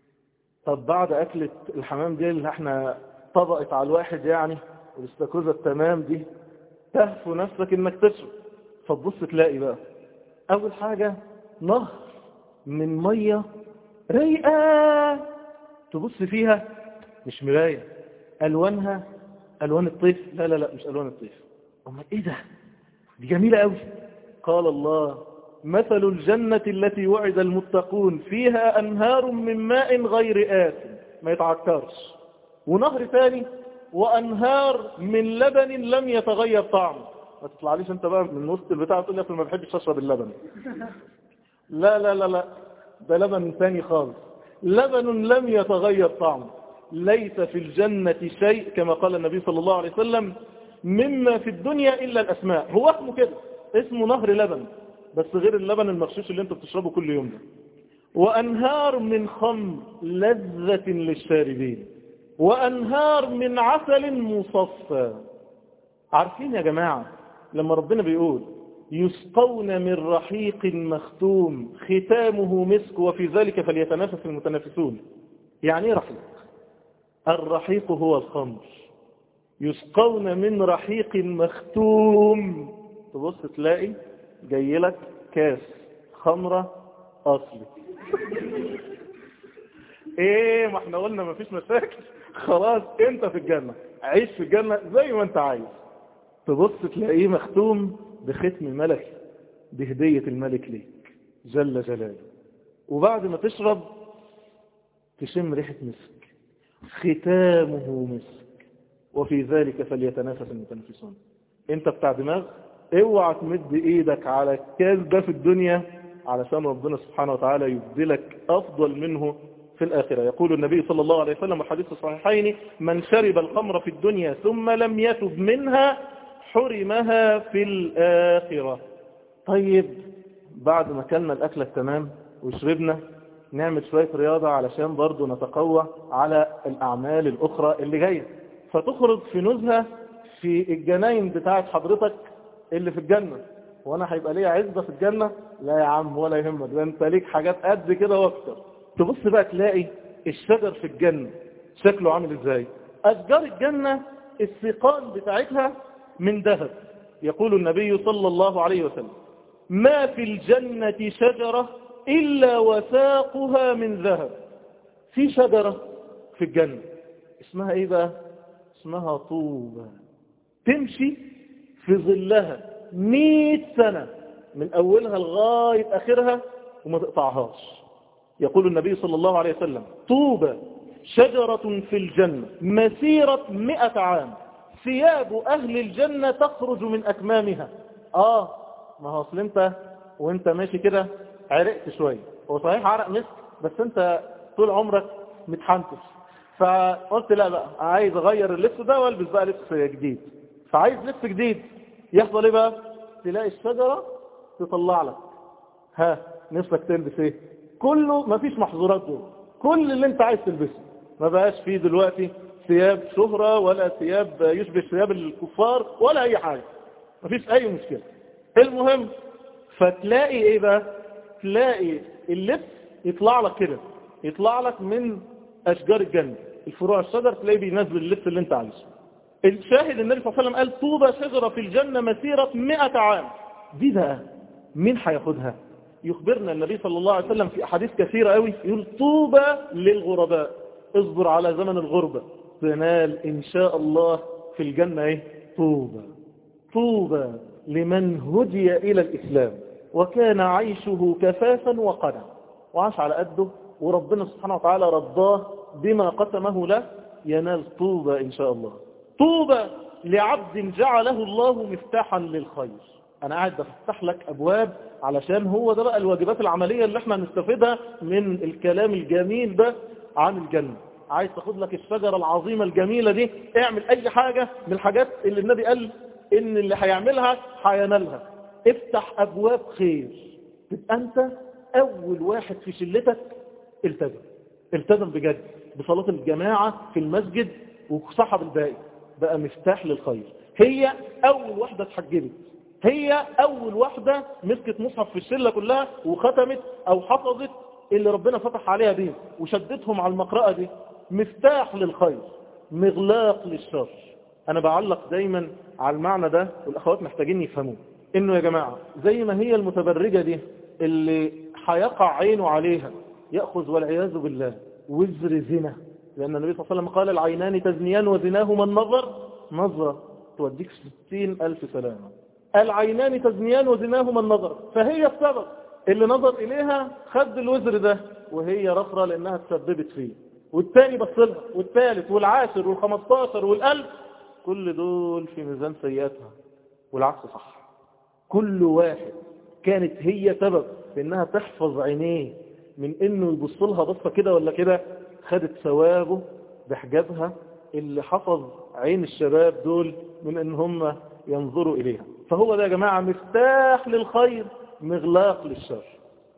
طب بعد أكلة الحمام دي اللي إحنا طبقت على الواحد يعني والاستاكوزة التمام دي تهفو نفسك إنك تشرب. فتبص تلاقي بقى. أول حاجة نهر من مية رايقة. تبص فيها مش مراية. ألوانها؟ ألوان الطيف. لا لا لا مش ألوان الطيف. أما إيه ده؟ دي جميلة أوي. قال الله مثل الجنة التي وعد المتقون فيها أنهار من ماء غير آت. ما يتعكرش. ونهر ثاني وأنهار من لبن لم يتغير طعمه ما تطلعليش أنت بقى من وسط البتاع تقول لي ما بحبش أشرب اللبن. لا لا لا لا. ده لبن ثاني خالص. لبن لم يتغير طعمه ليس في الجنة شيء كما قال النبي صلى الله عليه وسلم مما في الدنيا إلا الأسماء. هو اسمه كده اسمه نهر لبن بس غير اللبن المغشوش اللي انت بتشربه كل يوم ده. وأنهار من خمر لذة للشاربين. وأنهار من عسل مصفى. عارفين يا جماعة لما ربنا بيقول يسقون من رحيق مختوم ختامه مسك وفي ذلك فليتنافس المتنافسون. يعني إيه رحيق؟ الرحيق هو الخمر. يسقون من رحيق مختوم. تبص تلاقي جاي لك كاس خمرة أصلي. إيه ما إحنا قلنا ما فيش مشاكل. خلاص أنت في الجنة. عيش في الجنة زي ما أنت عايز. تبص تلاقيه مختوم بختم الملك بهدية الملك ليك جل جلاله. وبعد ما تشرب تشم ريحة مسك. ختامه مسك. وفي ذلك فليتنافس المتنافسون. انت بتاع دماغ اوعى تمد إيدك على ده في الدنيا علشان ربنا سبحانه وتعالى يبدلك أفضل منه في الآخرة. يقول النبي صلى الله عليه وسلم الحديث الصحيحين من شرب الخمر في الدنيا ثم لم يتب منها حرمها في الآخرة. طيب بعد ما كلنا الأكل التمام وشربنا نعمل شوية رياضة علشان برضو نتقوى على الأعمال الأخرى اللي جاية. فتخرج في نزهة في الجناين بتاعت حضرتك اللي في الجنة. وأنا هيبقى ليا عزة في الجنة؟ لا يا عم ولا يهمك. ده أنت ليك حاجات قد كده وأكتر. تبص بقى تلاقي الشجر في الجنة. شكله عامل إزاي؟ أشجار الجنة السيقان بتاعتها من ذهب. يقول النبي صلى الله عليه وسلم ما في الجنة شجرة إلا وساقها من ذهب. في شجرة في الجنة. اسمها إيه بقى؟ اسمها طوبة تمشي في ظلها مئة سنة من أولها لغاية آخرها وما تقطعهاش. يقول النبي صلى الله عليه وسلم طوبة شجرة في الجنة مسيرة مئة عام. ثياب أهل الجنة تخرج من أكمامها. آه ما هو أصل أنت وأنت ماشي كده عرقت شوية هو صحيح عرق مسك بس انت طول عمرك متحنتف فقلت لا بقى عايز اغير اللبس ده والبس بقى لبس جديد. فعايز لبس جديد. يحصل إيه بقى؟ تلاقي الشجرة تطلع لك. ها نفسك تلبس إيه؟ كله مفيش محظورات دول كل اللي انت عايز تلبسه. ما بقاش فيه دلوقتي ثياب شهرة ولا ثياب يشبه ثياب الكفار ولا أي حاجة. مفيش أي مشكلة. المهم فتلاقي إيه بقى؟ تلاقي اللبس يطلع لك كده يطلع لك من أشجار الجنة. الفروع الشجر تلاقيه بينزل اللبس اللي انت عايزه. الشاهد النبي صلى الله عليه وسلم قال طوبى شجرة في الجنة مسيرة مئة عام. دي بقى مين هياخدها؟ يخبرنا النبي صلى الله عليه وسلم في أحاديث كثيرة قوي يقول طوبى للغرباء. اصبر على زمن الغربة. تنال إن شاء الله في الجنة إيه؟ طوبى. طوبى لمن هدي إلى الإسلام. وكان عيشه كفافا وقنا. وعاش على قده وربنا سبحانه وتعالى رضاه بما قسمه له. ينال طوبى إن شاء الله. طوبى لعبد جعله الله مفتاحا للخير. أنا قاعد بفتح لك أبواب علشان هو ده بقى الواجبات العملية اللي إحنا نستفيدها من الكلام الجميل ده عن الجنة. عايز تاخد لك الشجرة العظيمة الجميلة دي اعمل أي حاجة من الحاجات اللي النبي قال إن اللي هيعملها هينالها. افتح أبواب خير. تبقى أنت أول واحد في شلتك التزم. التزم بجد. بصلاة الجماعة في المسجد وصحب الباقي. بقى مفتاح للخير. هي أول واحدة اتحجبت. هي أول واحدة مسكت مصحف في الشلة كلها وختمت أو حفظت اللي ربنا فتح عليها دي وشدتهم على المقرأة دي. مفتاح للخير. مغلاق للشر. أنا بعلق دايما على المعنى ده والأخوات محتاجين يفهموه. إنه يا جماعة زي ما هي المتبرجة دي اللي هيقع عينه عليها يأخذ والعياذ بالله وزر زنا. لأن النبي صلى الله عليه وسلم قال العينان تزنيان وزناهما النظر. نظرة توديك ستين ألف سلامة العينان تزنيان وزناهما النظر. فهي السبب. اللي نظر إليها خد الوزر ده وهي رخرة لأنها تسببت فيه. والتاني بصلها والثالث والعاشر والخمستاشر والألف كل دول في ميزان سيئاتها والعكس صح. كل واحد كانت هي سبب في إنها تحفظ عينيه من إنه يبص لها بصة كده ولا كده خدت ثوابه بحجابها اللي حفظ عين الشباب دول من إن هم ينظروا إليها. فهو ده يا جماعة مفتاح للخير مغلاق للشر.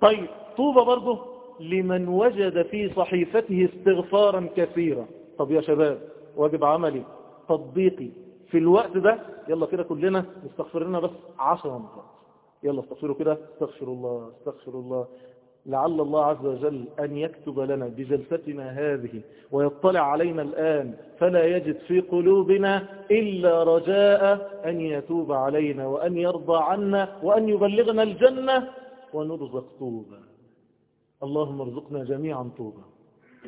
طيب طوبى برضه لمن وجد في صحيفته استغفارا كثيرا. طب يا شباب واجب عملي تطبيقي في الوقت ده يلا كده كلنا نستغفر لنا بس عشر مرات. يلا استغفروا كده استغفر الله استغفر الله. لعل الله عز وجل أن يكتب لنا بجلستنا هذه ويطلع علينا الآن. فلا يجد في قلوبنا إلا رجاء أن يتوب علينا وأن يرضى عنا وأن يبلغنا الجنة ونرزق طوبى. اللهم ارزقنا جميعا طوبى.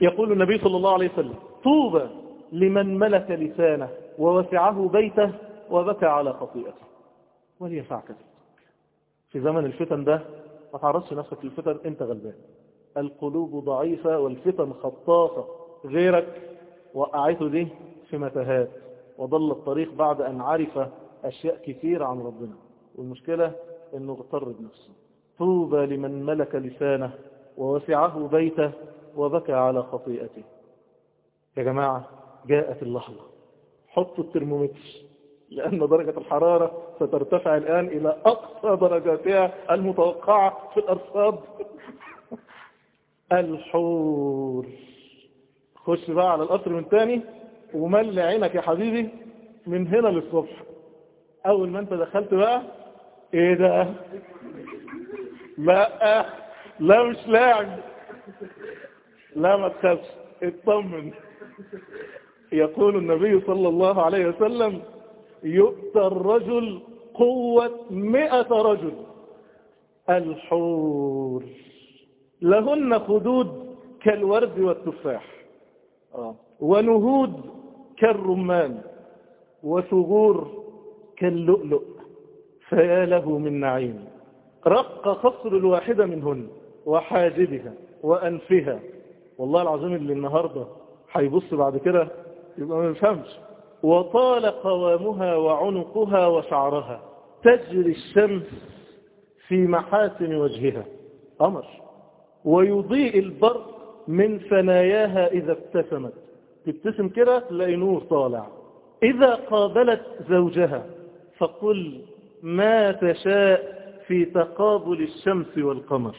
يقول النبي صلى الله عليه وسلم طوبى لمن ملك لسانه. ووسعه بيته وبكى على خطيئته. وليفع كذلك في زمن الفتن ده ما تعرضش نفسك للفتن انت غلبان. القلوب ضعيفة والفتن خطافة. غيرك وقعته دي في متاهات. وضل الطريق بعد أن عرف أشياء كثيرة عن ربنا. والمشكلة أنه اغتر بنفسه. طوبى لمن ملك لسانه ووسعه بيته وبكى على خطيئته. يا جماعة جاءت اللحظة. حطوا الترمومتر لأن درجة الحرارة سترتفع الآن إلى أقصى درجاتها المتوقعة في الأرصاد. الحور. خش بقى على القصر من تاني وملي عينك يا حبيبي من هنا للصبح. أول ما أنت دخلت بقى إيه ده؟ لا لا مش لاعب. لا ما تخافش اطمن. يقول النبي صلى الله عليه وسلم يؤتى الرجل قوة مئة رجل. الحور. لهن خدود كالورد والتفاح. ونهود كالرمان. وثغور كاللؤلؤ. فيا له من نعيم. رق قصر الواحدة منهن وحاجبها وأنفها. والله العظيم اللي النهاردة هيبص بعد كده يبقى ما يفهمش. وطال قوامها وعنقها وشعرها. تجري الشمس في محاسن وجهها. قمر. ويضيء البرق من ثناياها إذا ابتسمت. تبتسم كده تلاقي نور طالع. إذا قابلت زوجها فقل ما تشاء في تقابل الشمس والقمر.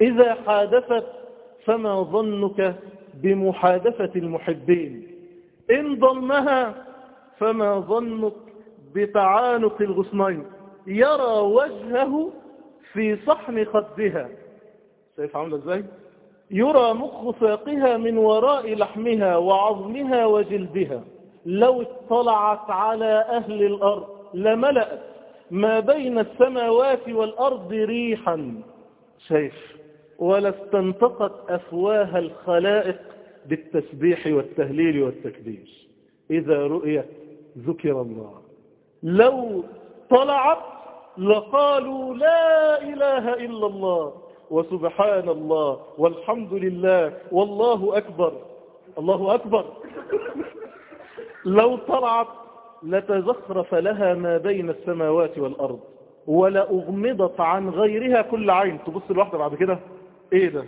إذا حادثت فما ظنك بمحادثة المحبين. إن ضمها فما ظنك بتعانق الغصنين. يرى وجهه في صحن خدها. شايف عاملة إزاي؟ يرى مخ ساقها من وراء لحمها وعظمها وجلدها. لو اطلعت على أهل الأرض لملأت ما بين السماوات والأرض ريحا. شايف ولا استنطقت أفواه الخلائق بالتسبيح والتهليل والتكبير. إذا رؤيت ذكر الله. لو طلعت لقالوا لا إله إلا الله وسبحان الله والحمد لله والله أكبر. الله أكبر. لو طلعت لتزخرف لها ما بين السماوات والأرض ولا أغمضت عن غيرها كل عين. تبص الواحدة بعد كده. إيه ده؟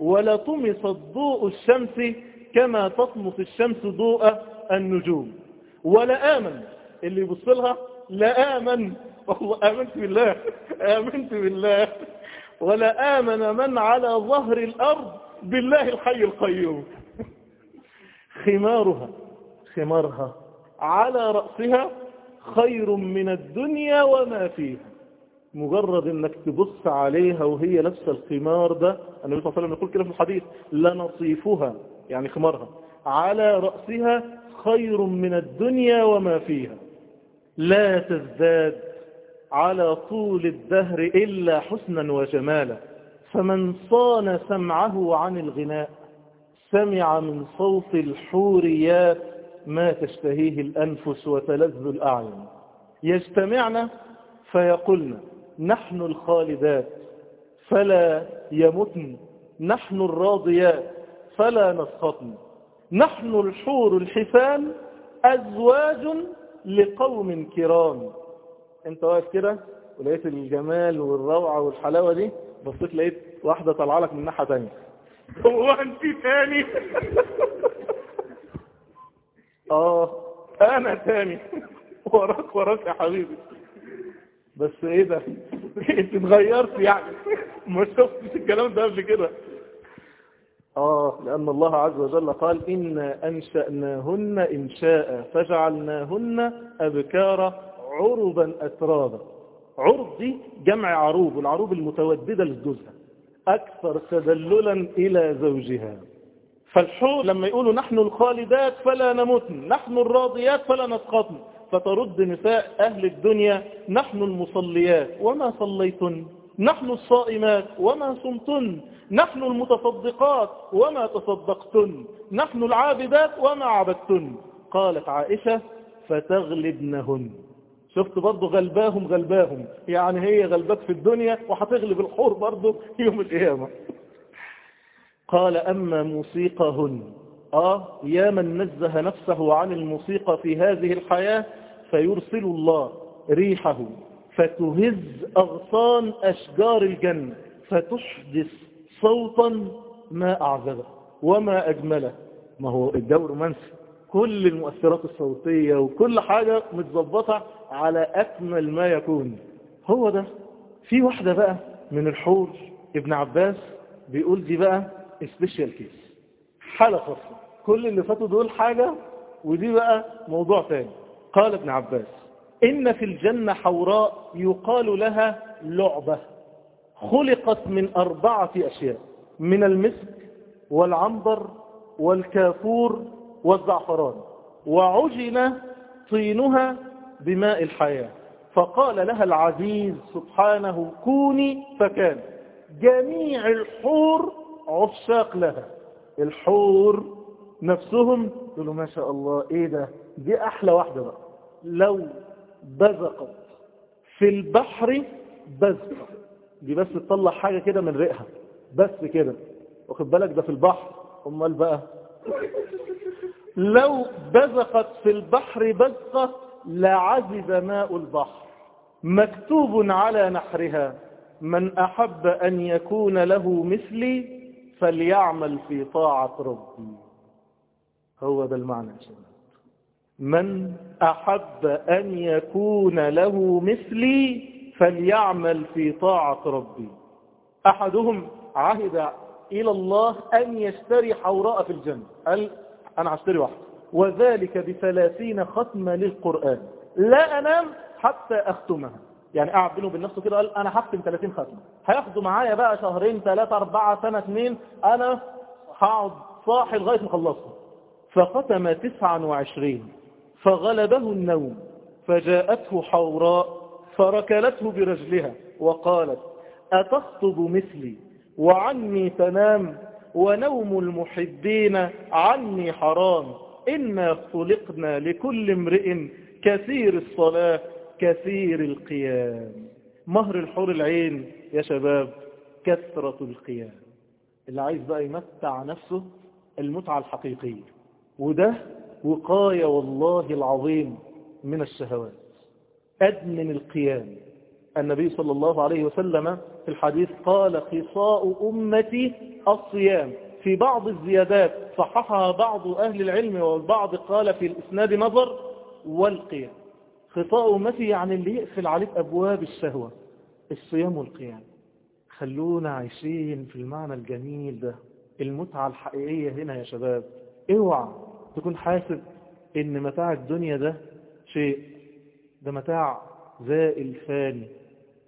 ولا طمست ضوء الشمس كما تطمس الشمس ضوء النجوم. ولا آمن. اللي يبص لها لا آمن. والله آمنت بالله. آمنت بالله. ولا آمن من على ظهر الأرض بالله الحي القيوم. خمارها. خمارها. على رأسها خير من الدنيا وما فيها. مجرد إنك تبص عليها وهي لابسه الخمار ده النبي صلى الله عليه وسلم يقول كده في الحديث لنصيفها يعني خمارها. على رأسها خير من الدنيا وما فيها. لا تزداد على طول الدهر إلا حسنا وجمالا. فمن صان سمعه عن الغناء سمع من صوت الحوريات ما تشتهيه الأنفس وتلذ الأعين. يجتمعن فيقولن نحن الخالدات فلا يمتن. نحن الراضيات فلا نسخطن. نحن الحور الحسان أزواج لقوم كرام. انت واقف كده؟ ولقيت الجمال والروعة والحلاوة دي؟ بصيت لقيت واحدة طالعة لك من ناحية تانية. هو انت تاني؟ آه أنا تاني. وراك وراك يا حبيبي. بس إيه ده؟ انت اتغيرت يعني. ما شفتش الكلام ده قبل كده. آه لأن الله عز وجل قال إنا انشأناهن انشاء فجعلناهن ابكارا عربا اترابا. عرب دي جمع عروب والعروب المتوددة للجزء. أكثر تدللا إلى زوجها. فالحور لما يقولوا نحن الخالدات فلا نمتن نحن الراضيات فلا نسقطن. فترد نساء أهل الدنيا نحن المصليات وما صليتن؟ نحن الصائمات وما صمتن؟ نحن المتصدقات وما تصدقتن؟ نحن العابدات وما عبدتن؟ قالت عائشة فتغلبنهن. شفت برضه غلباهم غلباهم. يعني هي غلبات في الدنيا وهتغلب الحور برضه يوم القيامة. قال أما موسيقهن. آه يا من نزه نفسه عن الموسيقى في هذه الحياة فيرسل الله ريحه فتهز أغصان أشجار الجنة فتحدث صوتا ما أعذبه وما أجمله. ما هو الجو رومانسي كل المؤثرات الصوتية وكل حاجة متظبطة على أكمل ما يكون. هو ده. في واحدة بقى من الحور ابن عباس بيقول دي بقى special case حالة خاصة. كل اللي فاتوا دول حاجة ودي بقى موضوع تاني. قال ابن عباس إن في الجنة حوراء يقال لها لعبة. خلقت من أربعة أشياء من المسك والعنبر والكافور والزعفران وعجن طينها بماء الحياة. فقال لها العزيز سبحانه كوني فكان. جميع الحور عشاق لها. الحور نفسهم يقولوا ما شاء الله إيه ده؟ دي أحلى واحدة بقى. لو بزقت في البحر بزقة. دي بس تطلع حاجة كده من ريقها. بس كده. واخد بالك؟ ده في البحر. أمال بقى؟ لو بزقت في البحر بزقة لعذب ماء البحر. مكتوب على نحرها من أحب أن يكون له مثلي فليعمل في طاعة ربي. هو ده المعنى من أحب أن يكون له مثلي فليعمل في طاعة ربي. أحدهم عهد إلى الله أن يشتري حوراء في الجنة. قال أنا هشتري واحدة. وذلك بثلاثين ختمة للقرآن. لا أنام حتى أختمها. يعني قاعد بينه وبين نفسه كده قال أنا هختم 30 ختمة هياخدوا معايا بقى شهرين ثلاثة أربعة سنة اثنين. أنا هقعد صاحي لغاية ما اخلصها فختم تسعا وعشرين. فغلبه النوم. فجاءته حوراء. فركلته برجلها. وقالت أتخطب مثلي؟ وعني تنام؟ ونوم المحبين عني حرام. إنا خلقنا لكل امرئ كثير الصلاة. كثير القيام. مهر الحور العين يا شباب كثرة القيام. اللي عايز بقى يمتع نفسه المتعة الحقيقية. وده وقاية والله العظيم من الشهوات. أدمن القيام. النبي صلى الله عليه وسلم في الحديث قال خصاء أمتي الصيام. في بعض الزيادات صححها بعض أهل العلم والبعض قال في الإسناد نظر والقيام. خطاء أمتي يعني اللي يقفل عليك أبواب الشهوة. الصيام والقيام. خلونا عايشين في المعنى الجميل ده. المتعة الحقيقية هنا يا شباب. اوعى تكون حاسب إن متاع الدنيا ده شيء. ده متاع زائل فاني.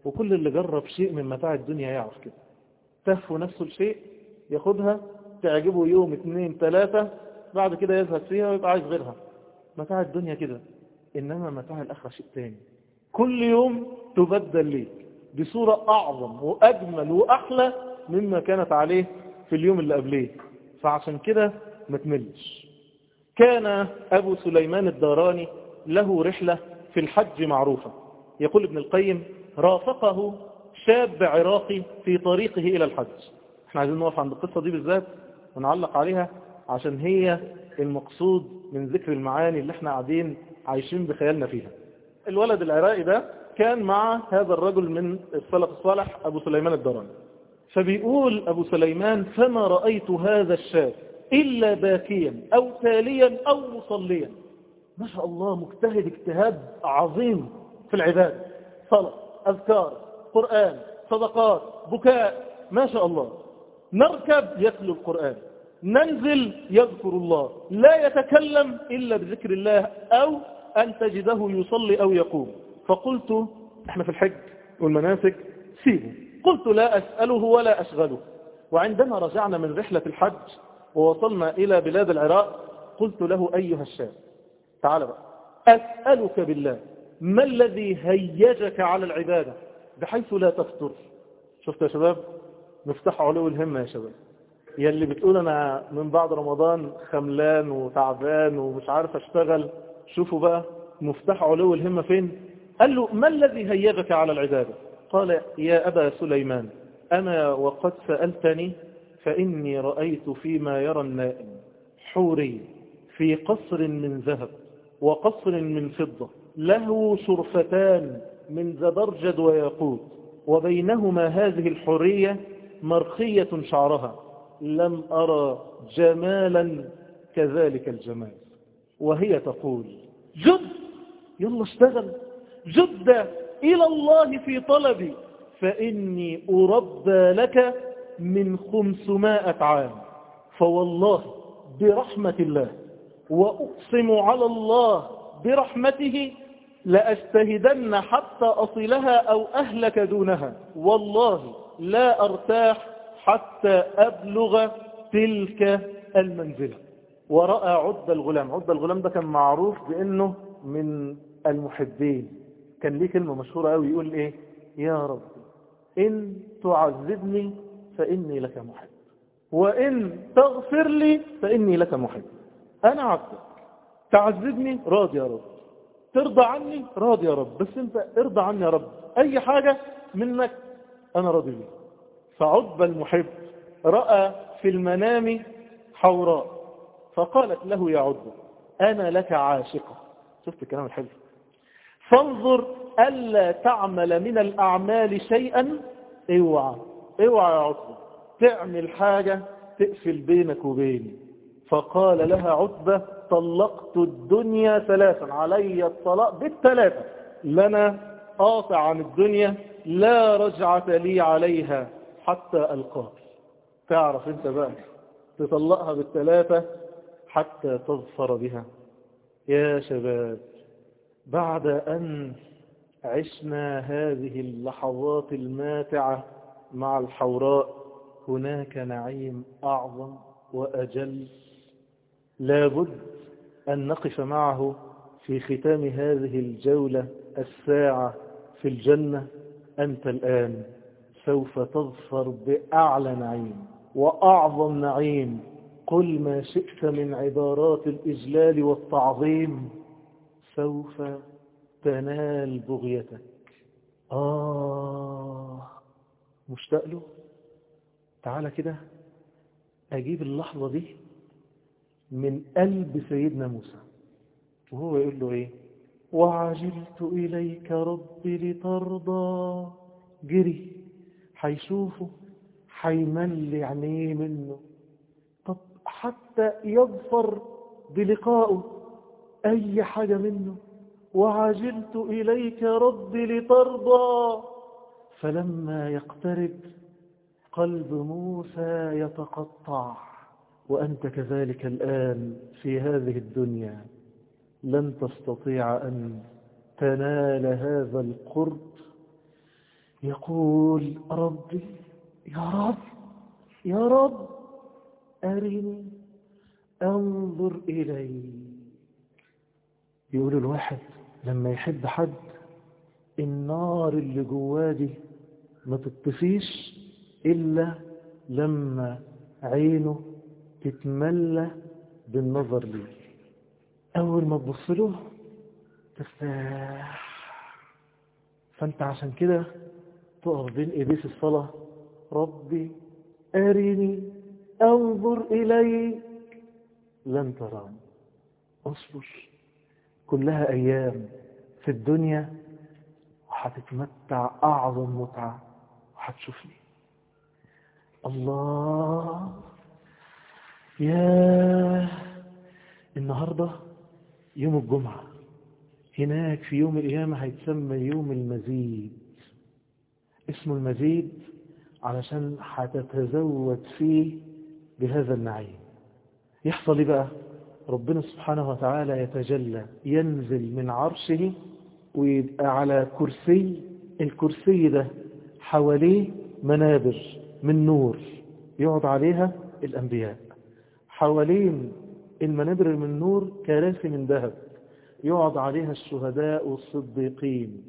وكل اللي جرب شيء من متاع الدنيا يعرف كده. تهفو نفسه الشيء ياخدها تعجبه يوم اثنين ثلاثة بعد كده يزهد فيها ويبقى عايز غيرها. متاع الدنيا كده. إنما متاع الآخرة شيء تاني. كل يوم تبدل ليك بصورة أعظم وأجمل وأحلى مما كانت عليه في اليوم اللي قبليه. فعشان كده ما تملش. كان أبو سليمان الداراني له رحلة في الحج معروفة. يقول ابن القيم رافقه شاب عراقي في طريقه إلى الحج. إحنا عايزين نقف عند القصة دي بالذات ونعلق عليها عشان هي المقصود من ذكر المعاني اللي إحنا قاعدين عايشين بخيالنا فيها. الولد العراقي ده كان مع هذا الرجل من السلف الصالح أبو سليمان الدراني فبيقول أبو سليمان فما رأيت هذا الشاب إلا باكيا أو تاليا أو مصليا. ما شاء الله مجتهد اجتهاد عظيم في العبادة. صلاة أذكار قرآن صدقات بكاء. ما شاء الله. نركب يتلو القرآن. ننزل يذكر الله. لا يتكلم إلا بذكر الله أو أن تجده يصلي أو يقوم. فقلت إحنا في الحج والمناسك سيبه. قلت لا أسأله ولا أشغله. وعندما رجعنا من رحلة الحج ووصلنا إلى بلاد العراق قلت له أيها الشاب تعال بقى. أسألك بالله ما الذي هيجك على العبادة؟ بحيث لا تفتر شفت يا شباب؟ مفتاح علو الهمة يا شباب. يلي بتقول أنا من بعد رمضان خملان وتعبان ومش عارف أشتغل. شوفوا بقى مفتاح علو الهمة فين؟ قال له ما الذي هيجك على العبادة؟ قال يا أبا سليمان أنا وقد سألتني فإني رأيت فيما يرى النائم حوري في قصر من ذهب وقصر من فضة له شرفتان من زبرجد وياقوت وبينهما هذه الحورية مرخية شعرها لم أرى جمالا كذلك الجمال. وهي تقول جد يلا اشتغل جد إلى الله في طلبي فإني أربى لك من خمسمائة عام فوالله برحمة الله وأقسم على الله برحمته لأجتهدن حتى أصلها أو أهلك دونها والله لا أرتاح حتى أبلغ تلك المنزلة. ورأى عد الغلام. عد الغلام ده كان معروف بأنه من المحبين. كان ليه كلمة مشهورة قوي يقول إيه؟ يا رب إن تعذبني فإني لك محب وإن تغفر لي فإني لك محب. أنا عبدك. تعذبني راضي يا رب. ترضى عني راضي يا رب. بس أنت ارضى عني يا رب. أي حاجة منك أنا راضي بيها. فعضب المحب رأى في المنام حوراء. فقالت له يا عضب أنا لك عاشقة. شفت الكلام الحلو. فانظر ألا تعمل من الأعمال شيئا اوعى اوعى يا عضب تعمل حاجة تقفل بينك وبيني. فقال لها عتبة طلقت الدنيا ثلاثا علي الطلاق بالثلاثة. لنا قاطع عن الدنيا لا رجعة لي عليها حتى ألقاك. تعرف انت بقى تطلقها بالثلاثة حتى تظفر بها. يا شباب بعد أن عشنا هذه اللحظات الماتعة مع الحوراء هناك نعيم أعظم وأجل لابد أن نقف معه في ختام هذه الجولة الساعة في الجنة. أنت الآن سوف تظفر بأعلى نعيم وأعظم نعيم. قل ما شئت من عبارات الإجلال والتعظيم سوف تنال بغيتك. آه مشتاق له تعالى كده أجيب اللحظة دي من قلب سيدنا موسى. وهو يقول له إيه؟ وعجلت إليك ربي لترضى. جري هيشوفه هيملي عينيه منه. حتى يظفر بلقائه أي حاجة منه؟ وعجلت إليك ربي لترضى. فلما يقترب قلب موسى يتقطع. وأنت كذلك الآن في هذه الدنيا. لن تستطيع أن تنال هذا القرب. يقول ربي يا رب يا رب. أرني أنظر إليك يقول الواحد لما يحب حد النار اللي جواه دي ما تطفيش إلا لما عينه تتملى بالنظر ليه. أول ما تبص له ترتاح فأنت عشان كده تقف بين إيديه في الصلاة. ربي أرني. أنظر إليك. لن تراني أصبر. كلها أيام في الدنيا وهتتمتع أعظم متعة وهتشوفني الله. يا. النهاردة يوم الجمعة. هناك في يوم القيامة هيتسمى يوم المزيد. اسمه المزيد علشان هتتزود فيه بهذا النعيم. يحصل بقى ربنا سبحانه وتعالى يتجلى ينزل من عرشه ويبقى على كرسي الكرسي ده حواليه منابر من نور يقعد عليها الأنبياء. حوالين المنابر من نور كراسي من ذهب يقعد عليها الشهداء والصديقين.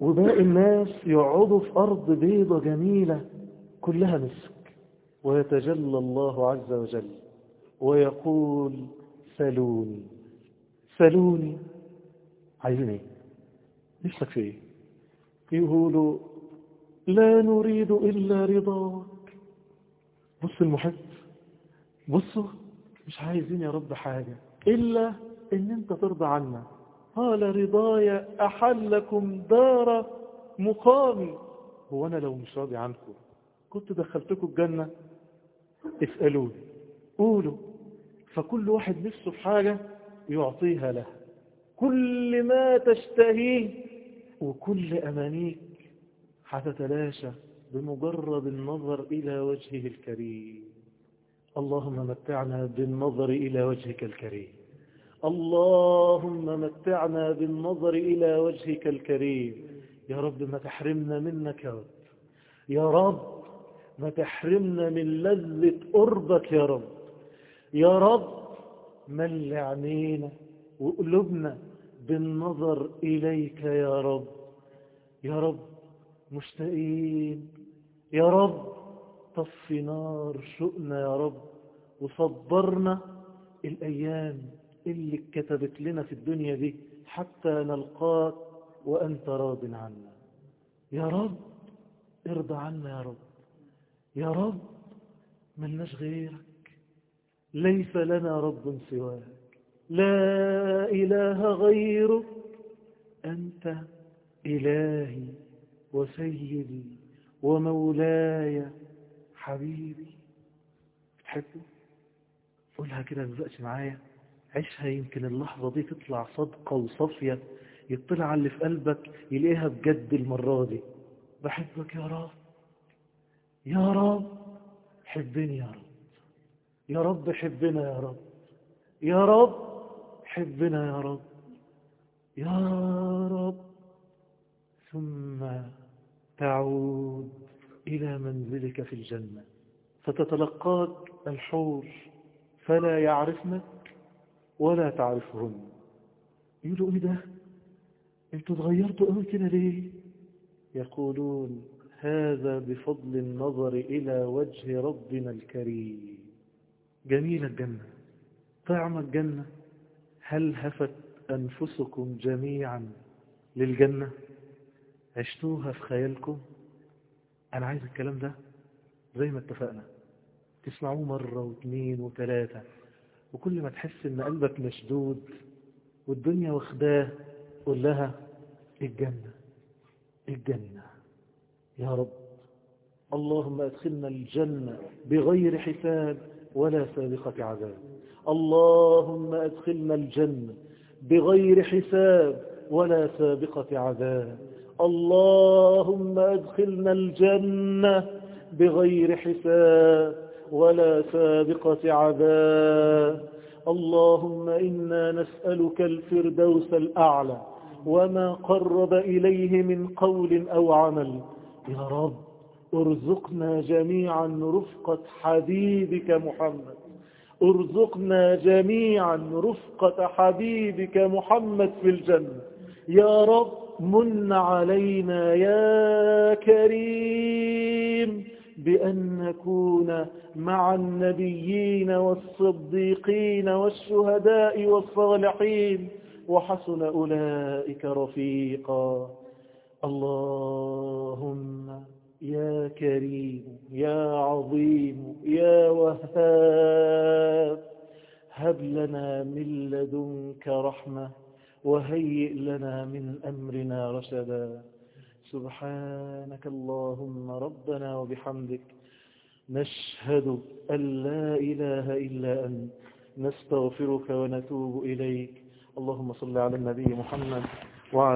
وباقي الناس يقعدوا في أرض بيضة جميلة كلها مسك. ويتجلى الله عز وجل ويقول سلوني. سلوني. عايزين إيه؟ نفسك في إيه؟ يقولوا لا نريد إلا رضاك. بص المحب بصوا مش عايزين يا رب حاجة. إلا إن أنت ترضى عنا. قال رضاي أحلكم دار مقامي. هو أنا لو مش راضي عنكم كنت دخلتكم الجنة اسألوني قولوا. فكل واحد نفسه في حاجة يعطيها له. كل ما تشتهيه وكل أمانيك هتتلاشى بمجرد النظر إلى وجهه الكريم. اللهم متعنا بالنظر إلى وجهك الكريم. اللهم متعنا بالنظر إلى وجهك الكريم. يا رب ما تحرمنا منك يا رب. يا رب ما تحرمنا من لذة قربك يا رب. يا رب مل عينينا وقلوبنا بالنظر إليك يا رب. يا رب مشتاقين. يا رب طفي نار شؤنا يا رب. وصبرنا الأيام اللي كتبت لنا في الدنيا دي حتى نلقاك وأنت راض عنا. يا رب ارضى عنا يا رب. يا رب ملناش غيرك ليس لنا رب سواك لا إله غيرك أنت إلهي وسيدي ومولاي حبيبي. بتحبه قولها كده ما معايا. عيشها يمكن اللحظة دي تطلع صادقة وصافية يطلع اللي في قلبك يلاقيها بجد المرة دي. بحبك يا رب. يا رب حبني يا رب. يا رب حبنا يا رب. يا رب حبنا يا رب. يا رب. ثم تعود إلى منزلك في الجنة. فتتلقاك الحور فلا يعرفنك ولا تعرفهن. يقولوا إيه ده؟ أنتوا اتغيرتوا قوي كده ليه؟ يقولون هذا بفضل النظر إلى وجه ربنا الكريم. جميلة الجنة. طعم الجنة. هل هفت أنفسكم جميعا للجنة؟ عشتوها في خيالكم؟ أنا عايز الكلام ده زي ما اتفقنا. تسمعوه مرة واثنين وثلاثة. وكل ما تحس إن قلبك مشدود والدنيا واخداه قول لها الجنة. الجنة. يا رب. اللهم أدخلنا الجنة بغير حساب ولا سابقة عذاب. اللهم أدخلنا الجنة بغير حساب ولا سابقة عذاب. اللهم أدخلنا الجنة بغير حساب ولا سابقة عذاب. اللهم إنا نسألك الفردوس الأعلى وما قرب إليه من قول أو عمل. يا رب ارزقنا جميعا رفقة حبيبك محمد. ارزقنا جميعا رفقة حبيبك محمد في الجنة. يا رب من علينا يا كريم بأن نكون مع النبيين والصديقين والشهداء والصالحين. وحسن أولئك رفيقا. اللهم يا كريم يا عظيم يا وهاب. هب لنا من لدنك رحمة وهيئ لنا من أمرنا رشدا. سبحانك اللهم ربنا وبحمدك. نشهد أن لا إله إلا أنت. نستغفرك ونتوب إليك. اللهم صل على النبي محمد وعلى